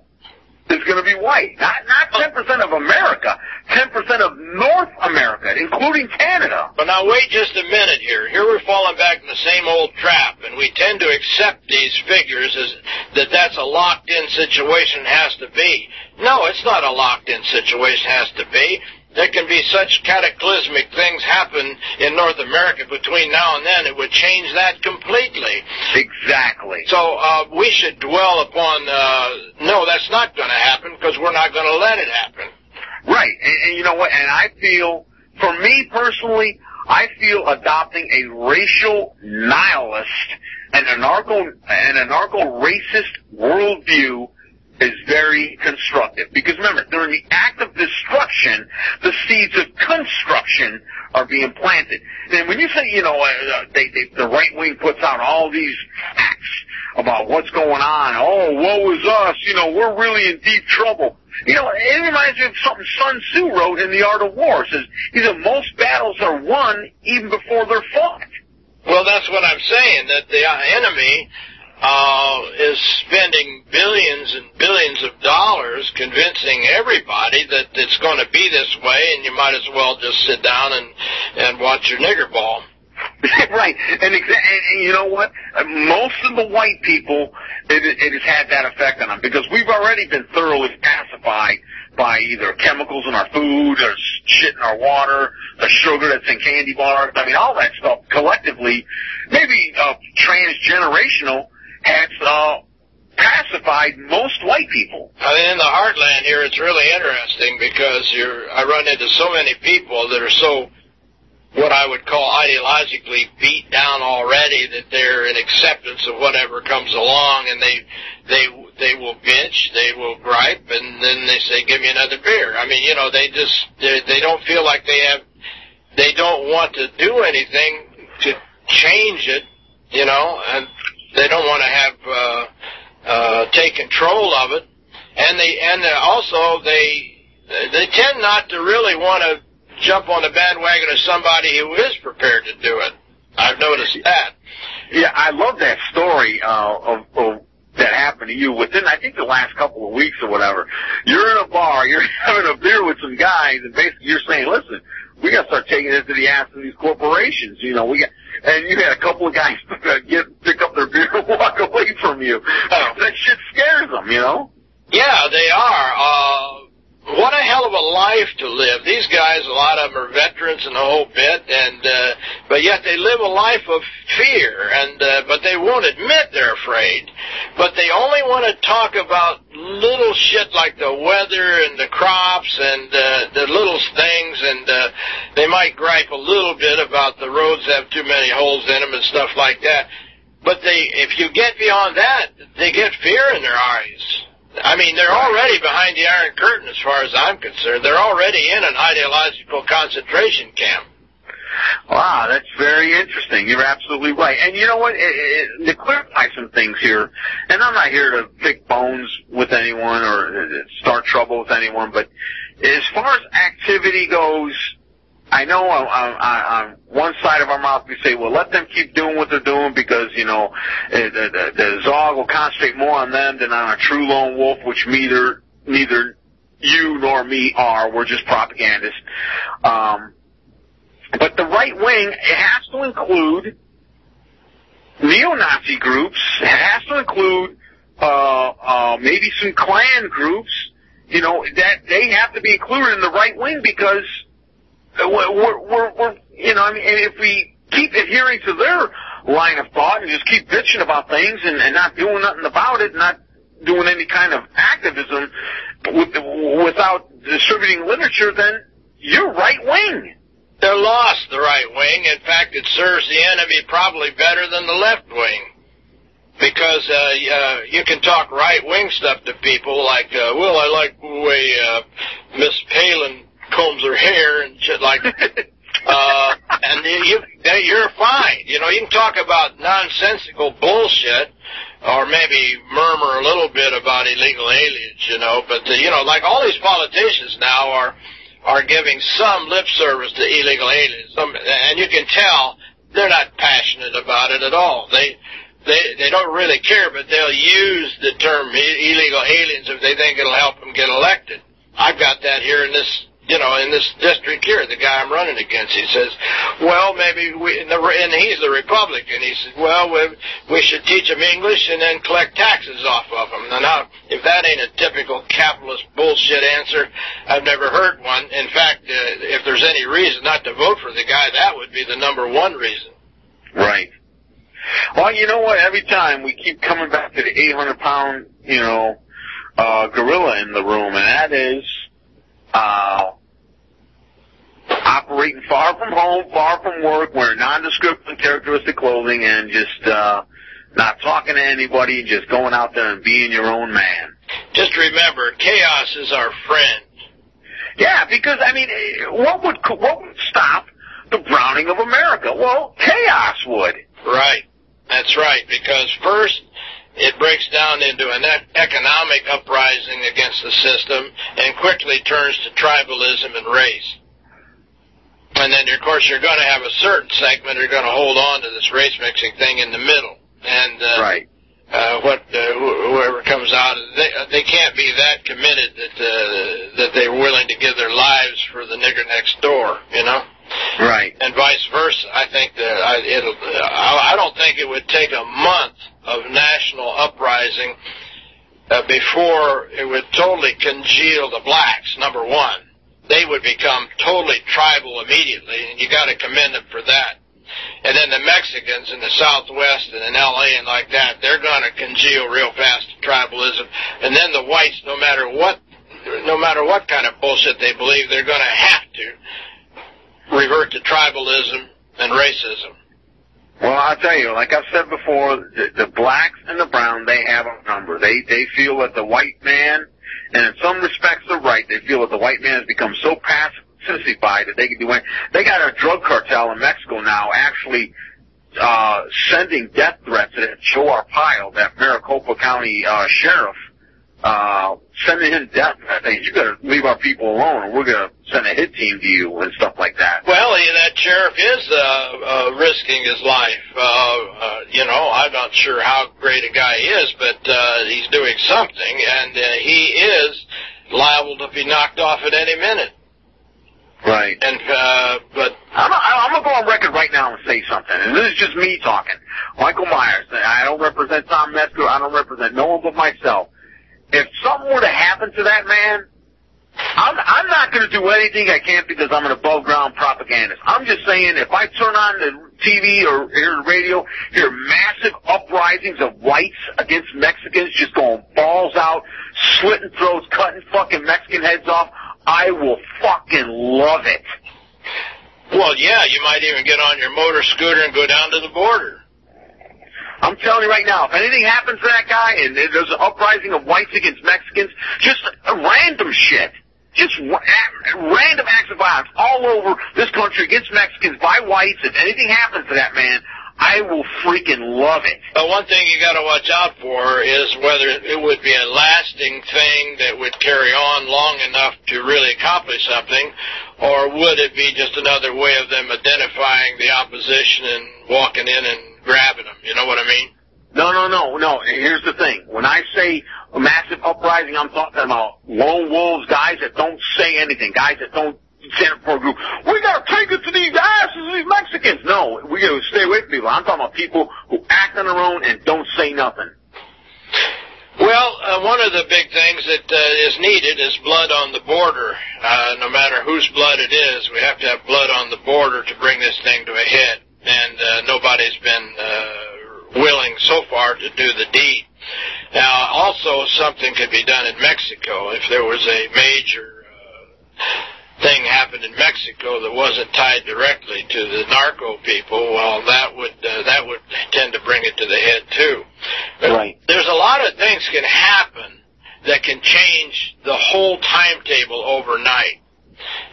S3: is going to be white. Not not 10% of America, 10% of North America, including Canada.
S2: But now wait just a minute here. Here we're falling back in the same old trap, and we tend to accept these figures as that that's a locked-in situation has to be. No, it's not a locked-in situation has to be there can be such cataclysmic things happen in North America between now and then, it would change that completely.
S3: Exactly.
S2: So uh, we should dwell upon, uh, no, that's not going to happen because we're not going to let it happen.
S3: Right. And, and you know what? And I feel, for me personally, I feel adopting a racial nihilist and anarcho and anarcho racist worldview is very constructive. Because remember, during the act of destruction, the seeds of construction are being planted. And when you say, you know, uh, they, they, the right wing puts out all these facts about what's going on, oh, woe is us, you know, we're really in deep trouble. You know, it reminds me of something Sun Tzu wrote in The Art of War. It says, he said, most battles are won even before they're fought.
S2: Well, that's what I'm saying, that the enemy uh, is spending billions and billions of dollars convincing everybody that it's going to be this way, and you might as well just sit down and and watch your nigger ball.
S3: right, and, and you know what? Most of the white people, it, it has had that effect on them because we've already been thoroughly pacified by either chemicals in our food or shit in our water, the sugar that's in candy bars. I mean, all that stuff collectively, maybe uh, transgenerational has uh, pacified most white people.
S2: I mean, in the heartland here, it's really interesting because you're. I run into so many people that are so what I would call ideologically beat down already that they're in acceptance of whatever comes along, and they they they will bitch, they will gripe, and then they say, "Give me another beer." I mean, you know, they just they, they don't feel like they have, they don't want to do anything to change it, you know, and they don't want to have uh, uh, take control of it, and they and also they they tend not to really want to jump on the bandwagon of somebody who is prepared to do it. I've noticed that.
S3: Yeah, I love that story uh, of, of that happened to you within I think the last couple of weeks or whatever. You're in a bar, you're having a beer with some guys, and basically you're saying, "Listen, we got to start taking it to the ass of these corporations." You know, we got and you had a couple of guys get pick up their beer and walk away from you. Oh. That shit scares them, you know.
S2: Yeah, they are. Uh, what a hell of a life to live. These guys, a lot of them are veterans and the whole bit, and uh, but yet they live a life of fear, and uh, but they won't admit they're afraid. But they only want to talk about little shit like the weather and the crops and uh, the little things, and uh, they might gripe a little bit about the roads have too many holes in them and stuff like that. But they, if you get beyond that, they get fear in their eyes. I mean, they're already behind the Iron Curtain as far as I'm concerned. They're already in an ideological concentration camp.
S3: Wow, that's very interesting. You're absolutely right. And you know what? It, it, to clarify some things here, and I'm not here to pick bones with anyone or uh, start trouble with anyone, but as far as activity goes, I know on, on, on one side of our mouth we say, well, let them keep doing what they're doing because, you know, the, the, the Zog will concentrate more on them than on a true lone wolf, which neither, neither you nor me are. We're just propagandists. Um, but the right wing, it has to include neo-Nazi groups. It has to include uh, uh, maybe some Klan groups. You know that they have to be included in the right wing because we're, we're, we're you know I mean if we keep adhering to their line of thought and just keep bitching about things and, and not doing nothing about it, not doing any kind of activism with, without distributing literature, then you're right wing.
S2: They're lost, the right wing. In fact, it serves the enemy probably better than the left wing. Because uh, uh, you can talk right wing stuff to people like, uh, well, I like the way uh, Miss Palin combs her hair and shit like that. uh, and you, you're fine. You know, you can talk about nonsensical bullshit, or maybe murmur a little bit about illegal aliens. You know, but uh, you know, like all these politicians now are are giving some lip service to illegal aliens, some, and you can tell they're not passionate about it at all. They they they don't really care, but they'll use the term illegal aliens if they think it'll help them get elected. I've got that here in this you know, in this district here, the guy I'm running against, he says, well, maybe we, and he's a Republican. He says, well, we, we should teach them English and then collect taxes off of them. Now, if that ain't a typical capitalist bullshit answer, I've never heard one. In fact, uh, if there's any reason not to vote for the guy, that would be the number one reason.
S3: Right. Well, you know what? Every time we keep coming back to the 800 pound, you know, uh, gorilla in the room, and that is, uh, operating far from home, far from work, wearing nondescript and characteristic clothing, and just uh, not talking to anybody, just going out there and being your own man.
S2: Just remember, chaos is our friend.
S3: Yeah, because I mean, what would what would stop the browning of America? Well, chaos would.
S2: Right. That's right. Because first, it breaks down into an economic uprising against the system, and quickly turns to tribalism and race. And then, of course, you're going to have a certain segment are going to hold on to this race mixing thing in the middle. And uh,
S3: right.
S2: Uh, what uh, whoever comes out, they they can't be that committed that uh, that they're willing to give their lives for the nigger next door, you know.
S3: Right.
S2: And vice versa. I think that I, it'll. I, don't think it would take a month of national uprising uh, before it would totally congeal the blacks. Number one they would become totally tribal immediately, and you got to commend them for that. And then the Mexicans in the Southwest and in LA and like that, they're going to congeal real fast to tribalism. And then the whites, no matter what, no matter what kind of bullshit they believe, they're going to have to revert to tribalism and racism.
S3: Well, I'll tell you, like I've said before, the, the blacks and the brown, they have a number. They they feel that the white man and in some respects they're right. They feel that the white man has become so pacified that they can do anything. They got a drug cartel in Mexico now actually uh, sending death threats at Joe Arpaio, that Maricopa County uh, sheriff, uh, sending him death threats. You got to leave our people alone, or we're going to send a hit team to you and stuff like that.
S2: Well, yeah, that sheriff is uh, uh, risking his life. Uh, uh, you know, I'm not sure how great a guy he is, but uh, he's doing something, and uh, he is liable to be knocked off at any minute.
S3: Right.
S2: And uh, but
S3: I'm, I'm gonna go on record right now and say something, and this is just me talking. Michael Myers. I don't represent Tom Metzger. I don't represent no one but myself if something were to happen to that man, I'm, I'm not going to do anything I can't because I'm an above ground propagandist. I'm just saying if I turn on the TV or hear the radio, hear massive uprisings of whites against Mexicans just going balls out, slitting throats, cutting fucking Mexican heads off, I will fucking love it.
S2: Well, yeah, you might even get on your motor scooter and go down to the border.
S3: I'm telling you right now, if anything happens to that guy and there's an uprising of whites against Mexicans, just random shit, just random acts of violence all over this country against Mexicans by whites. If anything happens to that man, I will freaking love it.
S2: But one thing you got to watch out for is whether it would be a lasting thing that would carry on long enough to really accomplish something, or would it be just another way of them identifying the opposition and walking in and grabbing them? You know what I mean?
S3: No, no, no, no. Here's the thing. When I say a massive uprising, I'm talking about lone wolves, guys that don't say anything, guys that don't stand up for a group. We gotta take it to these asses, these Mexicans. No, we gotta stay away from people. I'm talking about people who act on their own and don't say nothing.
S2: Well, uh, one of the big things that uh, is needed is blood on the border. Uh, no matter whose blood it is, we have to have blood on the border to bring this thing to a head. And uh, nobody's been uh, willing so far to do the deed. Now, also something could be done in Mexico if there was a major uh, thing happened in Mexico that wasn't tied directly to the narco people, well, that would uh, that would tend to bring it to the head too.
S3: But right.
S2: There's a lot of things can happen that can change the whole timetable overnight.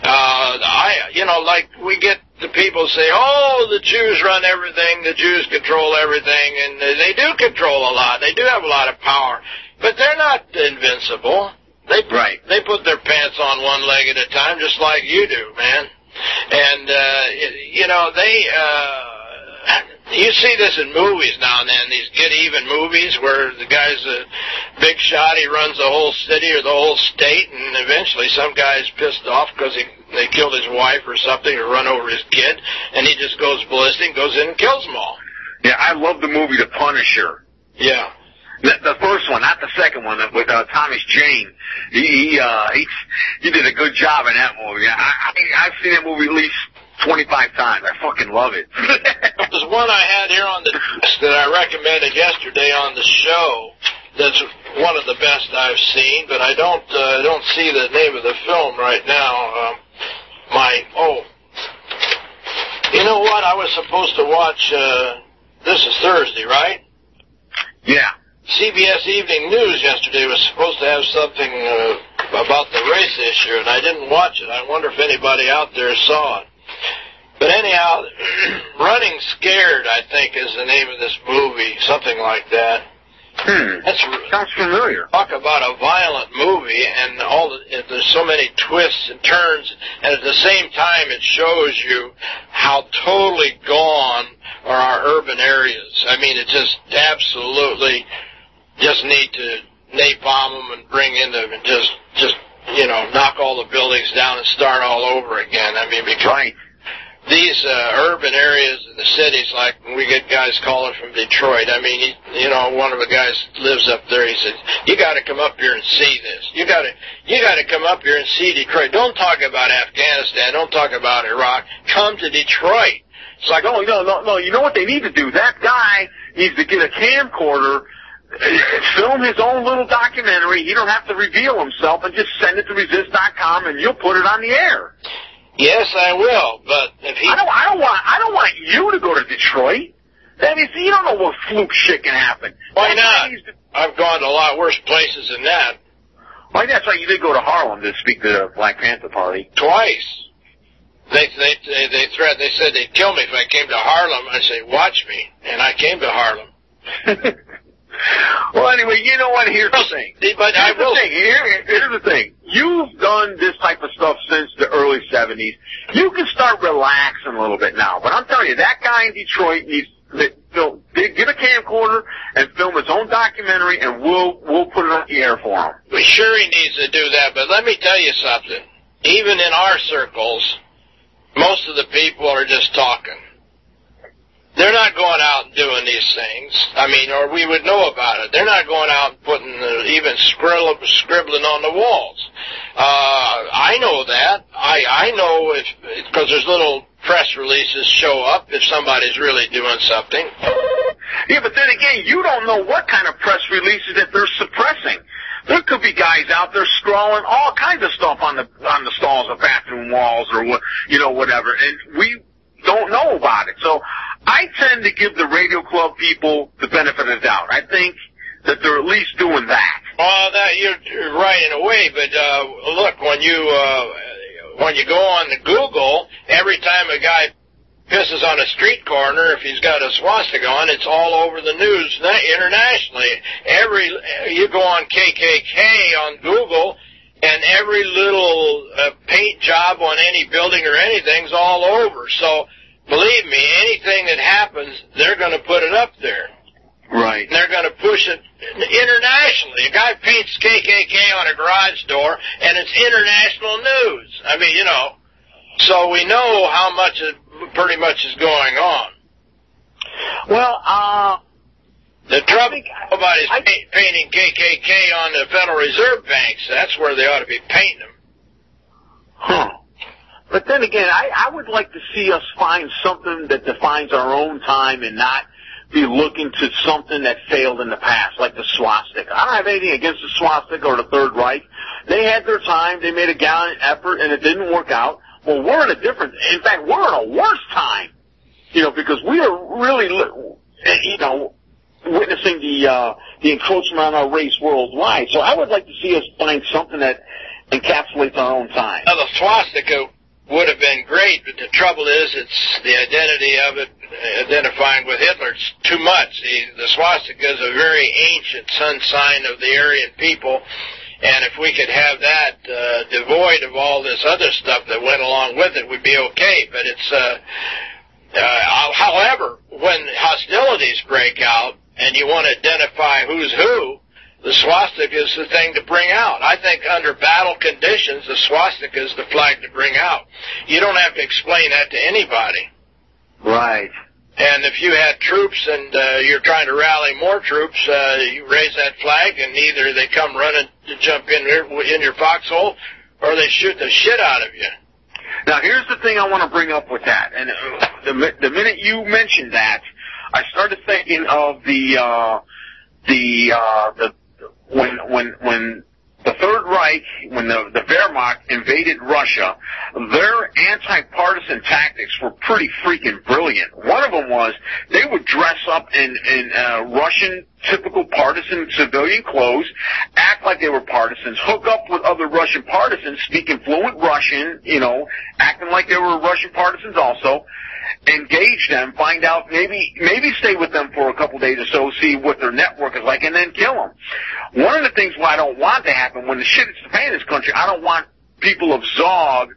S2: Uh, I, you know, like we get the people say, "Oh, the Jews run everything. The Jews control everything," and they do control a lot. They do have a lot of power, but they're not invincible. They
S3: right.
S2: They put their pants on one leg at a time, just like you do, man. And uh, you know they. Uh, you see this in movies now and then. These get even movies where the guy's a big shot. He runs the whole city or the whole state, and eventually some guy's pissed off because he they killed his wife or something, or run over his kid, and he just goes ballistic, goes in and kills them all.
S3: Yeah, I love the movie The Punisher.
S2: Yeah.
S3: The, the first one, not the second one, with uh, Thomas Jane. He he, uh, he he did a good job in that movie. I, I I've seen that movie at least 25 times. I fucking love it.
S2: There's one I had here on the list that I recommended yesterday on the show. That's one of the best I've seen, but I don't uh, don't see the name of the film right now. Um, my oh, you know what? I was supposed to watch. Uh, this is Thursday, right?
S3: Yeah.
S2: CBS Evening News yesterday was supposed to have something uh, about the race issue, and I didn't watch it. I wonder if anybody out there saw it. But anyhow, Running Scared, I think, is the name of this movie, something like that.
S3: Hmm. That sounds familiar.
S2: Talk about a violent movie, and all the, there's so many twists and turns, and at the same time, it shows you how totally gone are our urban areas. I mean, it just absolutely just need to napalm them and bring in them and just just you know knock all the buildings down and start all over again. I mean, because
S3: right.
S2: These uh, urban areas in the cities, like we get guys calling from Detroit. I mean, you know, one of the guys lives up there. He says, "You got to come up here and see this. You got to you got to come up here and see Detroit. Don't talk about Afghanistan. Don't talk about Iraq. Come to Detroit."
S3: It's like, oh no, no, no. You know what they need to do? That guy needs to get a camcorder film his own little documentary. He don't have to reveal himself and just send it to resist.com and you'll put it on the air.
S2: Yes, I will. But if he,
S3: I don't, I don't want, I don't want you to go to Detroit. I mean, see you don't know what fluke shit can happen.
S2: Why not? I've gone to a lot worse places than that.
S3: Why, that's right. You did go to Harlem to speak to the Black Panther Party.
S2: Twice. They they they, they threat. They said they'd kill me if I came to Harlem. I say, watch me, and I came to Harlem.
S3: well, anyway, you know what? Here's the thing.
S2: But
S3: here's
S2: I will.
S3: The thing. Here, here's the thing. You've done this type of stuff since the early 70s. You can start relaxing a little bit now. But I'm telling you, that guy in Detroit needs to film, get a camcorder and film his own documentary, and we'll we'll put it on the air for him.
S2: We sure he needs to do that. But let me tell you something. Even in our circles, most of the people are just talking. They're not going out and doing these things. I mean, or we would know about it. They're not going out and putting uh, even scribbling, scribbling on the walls. Uh, I know that. I I know if because there's little press releases show up if somebody's really doing something.
S3: Yeah, but then again, you don't know what kind of press releases that they're suppressing. There could be guys out there scrawling all kinds of stuff on the on the stalls of bathroom walls or what you know whatever, and we don't know about it. So I tend to give the radio club people the benefit of the doubt. I think that they're at least doing that.
S2: Well, that you're right in a way, but uh, look, when you uh, when you go on the Google, every time a guy pisses on a street corner, if he's got a swastika on, it's all over the news internationally. Every you go on KKK on Google, and every little uh, paint job on any building or anything's all over. So believe me, anything that happens, they're going to put it up there.
S3: Right.
S2: And they're going to push it internationally. A guy paints KKK on a garage door, and it's international news. I mean, you know, so we know how much it pretty much is going on.
S3: Well, uh,
S2: the trouble, nobody's I, painting KKK on the Federal Reserve banks. That's where they ought to be painting them.
S3: Huh. But then again, I, I would like to see us find something that defines our own time and not be looking to something that failed in the past, like the swastika. I don't have anything against the swastika or the Third Reich. They had their time. They made a gallant effort, and it didn't work out. Well, we're in a different. In fact, we're in a worse time. You know, because we are really, you know, witnessing the uh, the encroachment on our race worldwide. So I would like to see us find something that encapsulates our own time.
S2: Now, the swastika would have been great, but the trouble is it's the identity of it identifying with Hitler. It's too much. The, the swastika is a very ancient sun sign of the Aryan people. And if we could have that uh, devoid of all this other stuff that went along with it, we'd be okay. But it's, uh, uh, however, when hostilities break out and you want to identify who's who, the swastika is the thing to bring out. I think under battle conditions, the swastika is the flag to bring out. You don't have to explain that to anybody.
S3: Right.
S2: And if you had troops and uh, you're trying to rally more troops, uh, you raise that flag, and either they come running to jump in in your foxhole, or they shoot the shit out of you.
S3: Now, here's the thing I want to bring up with that, and the the minute you mentioned that, I started thinking of the uh, the uh, the when when when the Third Reich, when the, the Wehrmacht invaded Russia, their anti-partisan tactics were pretty freaking brilliant. One of them was they would dress up in, in uh, Russian typical partisan civilian clothes, act like they were partisans, hook up with other Russian partisans, speaking fluent Russian, you know, acting like they were Russian partisans also, engage them, find out, maybe maybe stay with them for a couple days or so, see what their network is like, and then kill them. One of the things why I don't want to happen when the shit is the fan in this country, I don't want people of Zog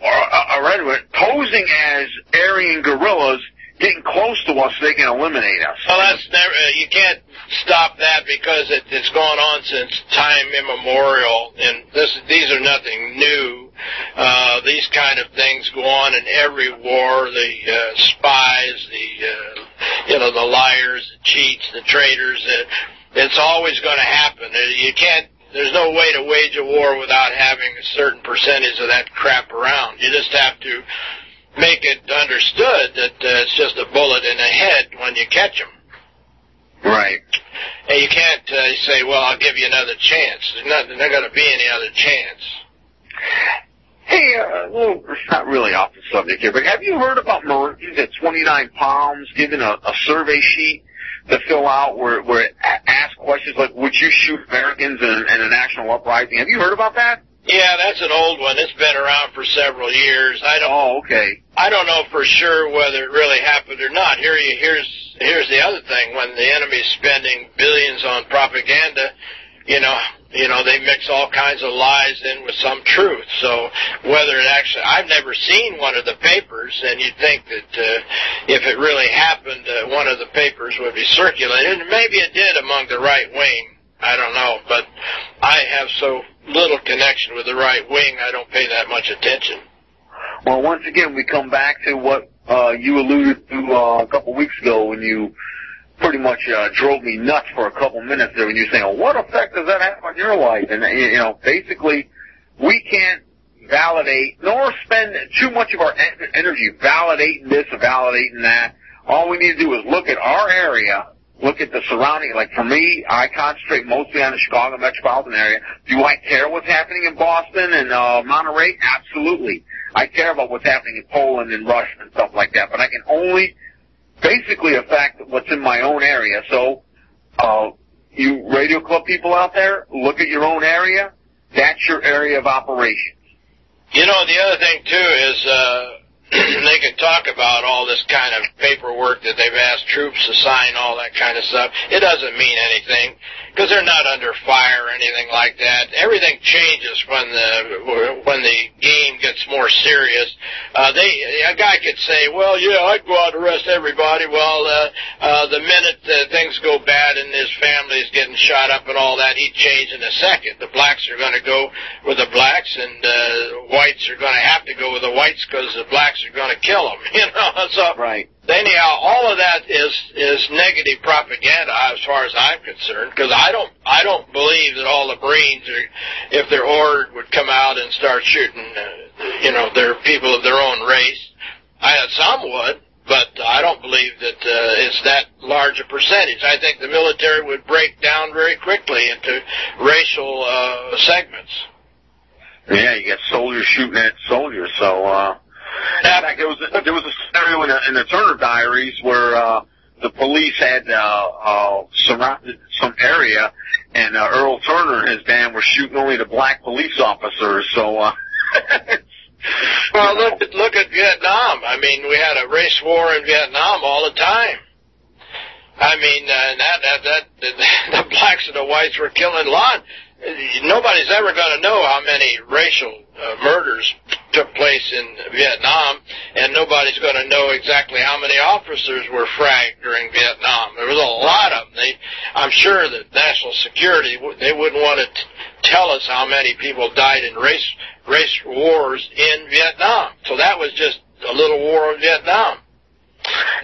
S3: or, uh, or anyway, posing as Aryan guerrillas getting close to us they can eliminate us.
S2: Well, that's never, uh, you can't stop that because it, it's gone on since time immemorial, and this, these are nothing new. Uh, these kind of things go on in every war. The uh, spies, the uh, you know, the liars, the cheats, the traitors. Uh, it's always going to happen. Uh, you can't. There's no way to wage a war without having a certain percentage of that crap around. You just have to make it understood that uh, it's just a bullet in the head when you catch them.
S3: Right.
S2: And you can't uh, say, well, I'll give you another chance. There's not, there's not going to be any other chance.
S3: Hey, uh, well, it's not really off the subject here, but have you heard about Marines at 29 Palms giving a, a survey sheet to fill out where, where it asks questions like, would you shoot Americans in, in a national uprising? Have you heard about that?
S2: Yeah, that's an old one. It's been around for several years. I don't.
S3: Oh, okay.
S2: I don't know for sure whether it really happened or not. Here, you, here's here's the other thing. When the enemy's spending billions on propaganda, you know, you know, they mix all kinds of lies in with some truth. So whether it actually, I've never seen one of the papers, and you'd think that uh, if it really happened, uh, one of the papers would be circulated, and maybe it did among the right wing. I don't know, but I have so little connection with the right wing, I don't pay that much attention.
S3: Well, once again, we come back to what uh, you alluded to uh, a couple weeks ago when you pretty much uh, drove me nuts for a couple minutes there when you were saying, what effect does that have on your life? And, you know, basically, we can't validate nor spend too much of our energy validating this or validating that. All we need to do is look at our area look at the surrounding. Like for me, I concentrate mostly on the Chicago metropolitan area. Do I care what's happening in Boston and uh, Monterey? Absolutely. I care about what's happening in Poland and Russia and stuff like that. But I can only basically affect what's in my own area. So, uh, you radio club people out there, look at your own area. That's your area of operations.
S2: You know, the other thing too is uh, they can talk about all this kind of paperwork that they've asked troops to sign, all that kind of stuff. It doesn't mean anything because they're not under fire or anything like that. Everything changes when the when the game gets more serious. Uh, they a guy could say, well, yeah, I'd go out and arrest everybody. Well, uh, uh, the minute uh, things go bad and his family is getting shot up and all that, he'd change in a second. The blacks are going to go with the blacks, and uh, whites are going to have to go with the whites because the blacks are going to kill them. You know, so
S3: right.
S2: Anyhow, all of that is is negative propaganda as far as I'm concerned, because I don't I don't believe that all the Marines are, if they're ordered, would come out and start shooting, uh, you know, their people of their own race. I some would, but I don't believe that uh, it's that large a percentage. I think the military would break down very quickly into racial uh, segments.
S3: Yeah, you got soldiers shooting at soldiers, so. uh in fact, there was a, there was a scenario in the, in the Turner Diaries where uh, the police had uh, uh, surrounded some area, and uh, Earl Turner and his band were shooting only the black police officers. So. Uh,
S2: well, look at look at Vietnam. I mean, we had a race war in Vietnam all the time. I mean, uh, that that that the, the blacks and the whites were killing lot. Nobody's ever going to know how many racial uh, murders took place in Vietnam, and nobody's going to know exactly how many officers were fragged during Vietnam. There was a lot of them. They, I'm sure that national security they wouldn't want to t- tell us how many people died in race race wars in Vietnam. So that was just a little war in Vietnam.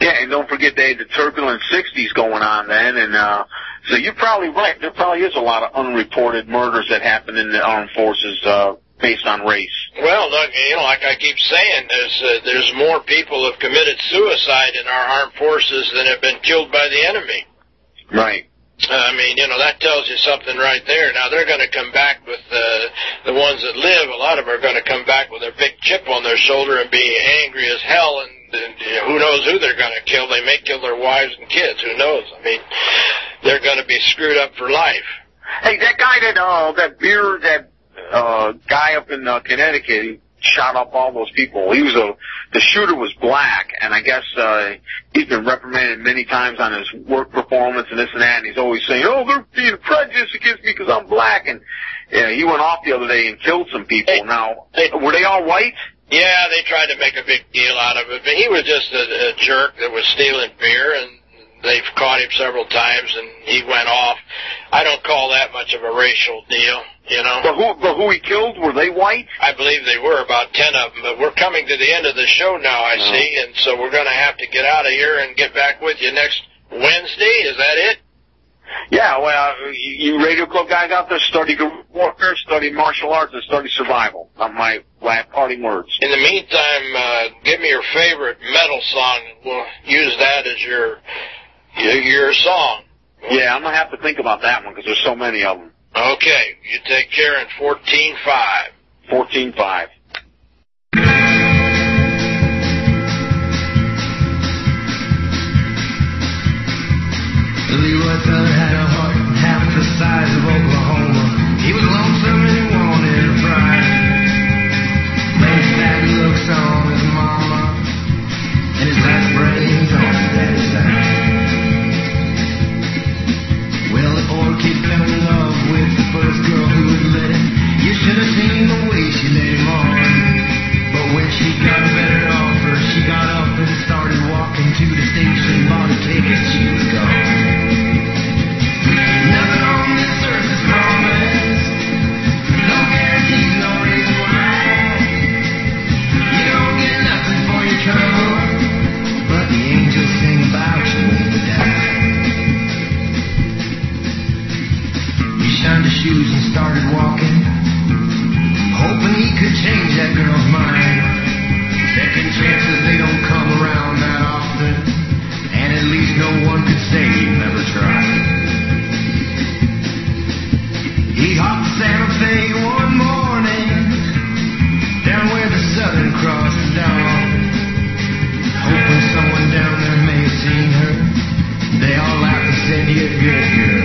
S3: Yeah, and don't forget they had the turbulent '60s going on then, and uh, so you're probably right. There probably is a lot of unreported murders that happen in the armed forces. Uh, based on race.
S2: Well, look, you know, like I keep saying, there's uh, there's more people have committed suicide in our armed forces than have been killed by the enemy.
S3: Right.
S2: I mean, you know, that tells you something right there. Now they're going to come back with uh, the ones that live. A lot of them are going to come back with a big chip on their shoulder and be angry as hell. And, and you know, who knows who they're going to kill? They may kill their wives and kids. Who knows? I mean, they're going to be screwed up for life.
S3: Hey, that guy that uh that beer that uh, guy up in uh, Connecticut. He shot up all those people. He was a the shooter was black, and I guess uh, he's been reprimanded many times on his work performance and this and that. And he's always saying, "Oh, they're being prejudiced against me because I'm black." And yeah, he went off the other day and killed some people.
S2: Hey,
S3: now,
S2: hey,
S3: were they all white?
S2: Yeah, they tried to make a big deal out of it, but he was just a, a jerk that was stealing beer and they've caught him several times and he went off. I don't call that much of a racial deal. You know.
S3: But who, but who he killed were they white?
S2: I believe they were about ten of them. But we're coming to the end of the show now. I oh. see, and so we're going to have to get out of here and get back with you next Wednesday. Is that it?
S3: Yeah, well, you radio club guys out there study warfare, study martial arts, and study survival. Are my last parting words.
S2: In the meantime, uh, give me your favorite metal song. We'll use that as your your song.
S3: Yeah, I'm gonna have to think about that one because there's so many of them.
S2: Okay, you take care in 14.5.
S3: 14.5. Leroy you've never tried. He hopped Santa Fe one morning, down where the Southern Cross dawned. Hoping someone down there may have seen
S4: her. They all out and said, you a good girl.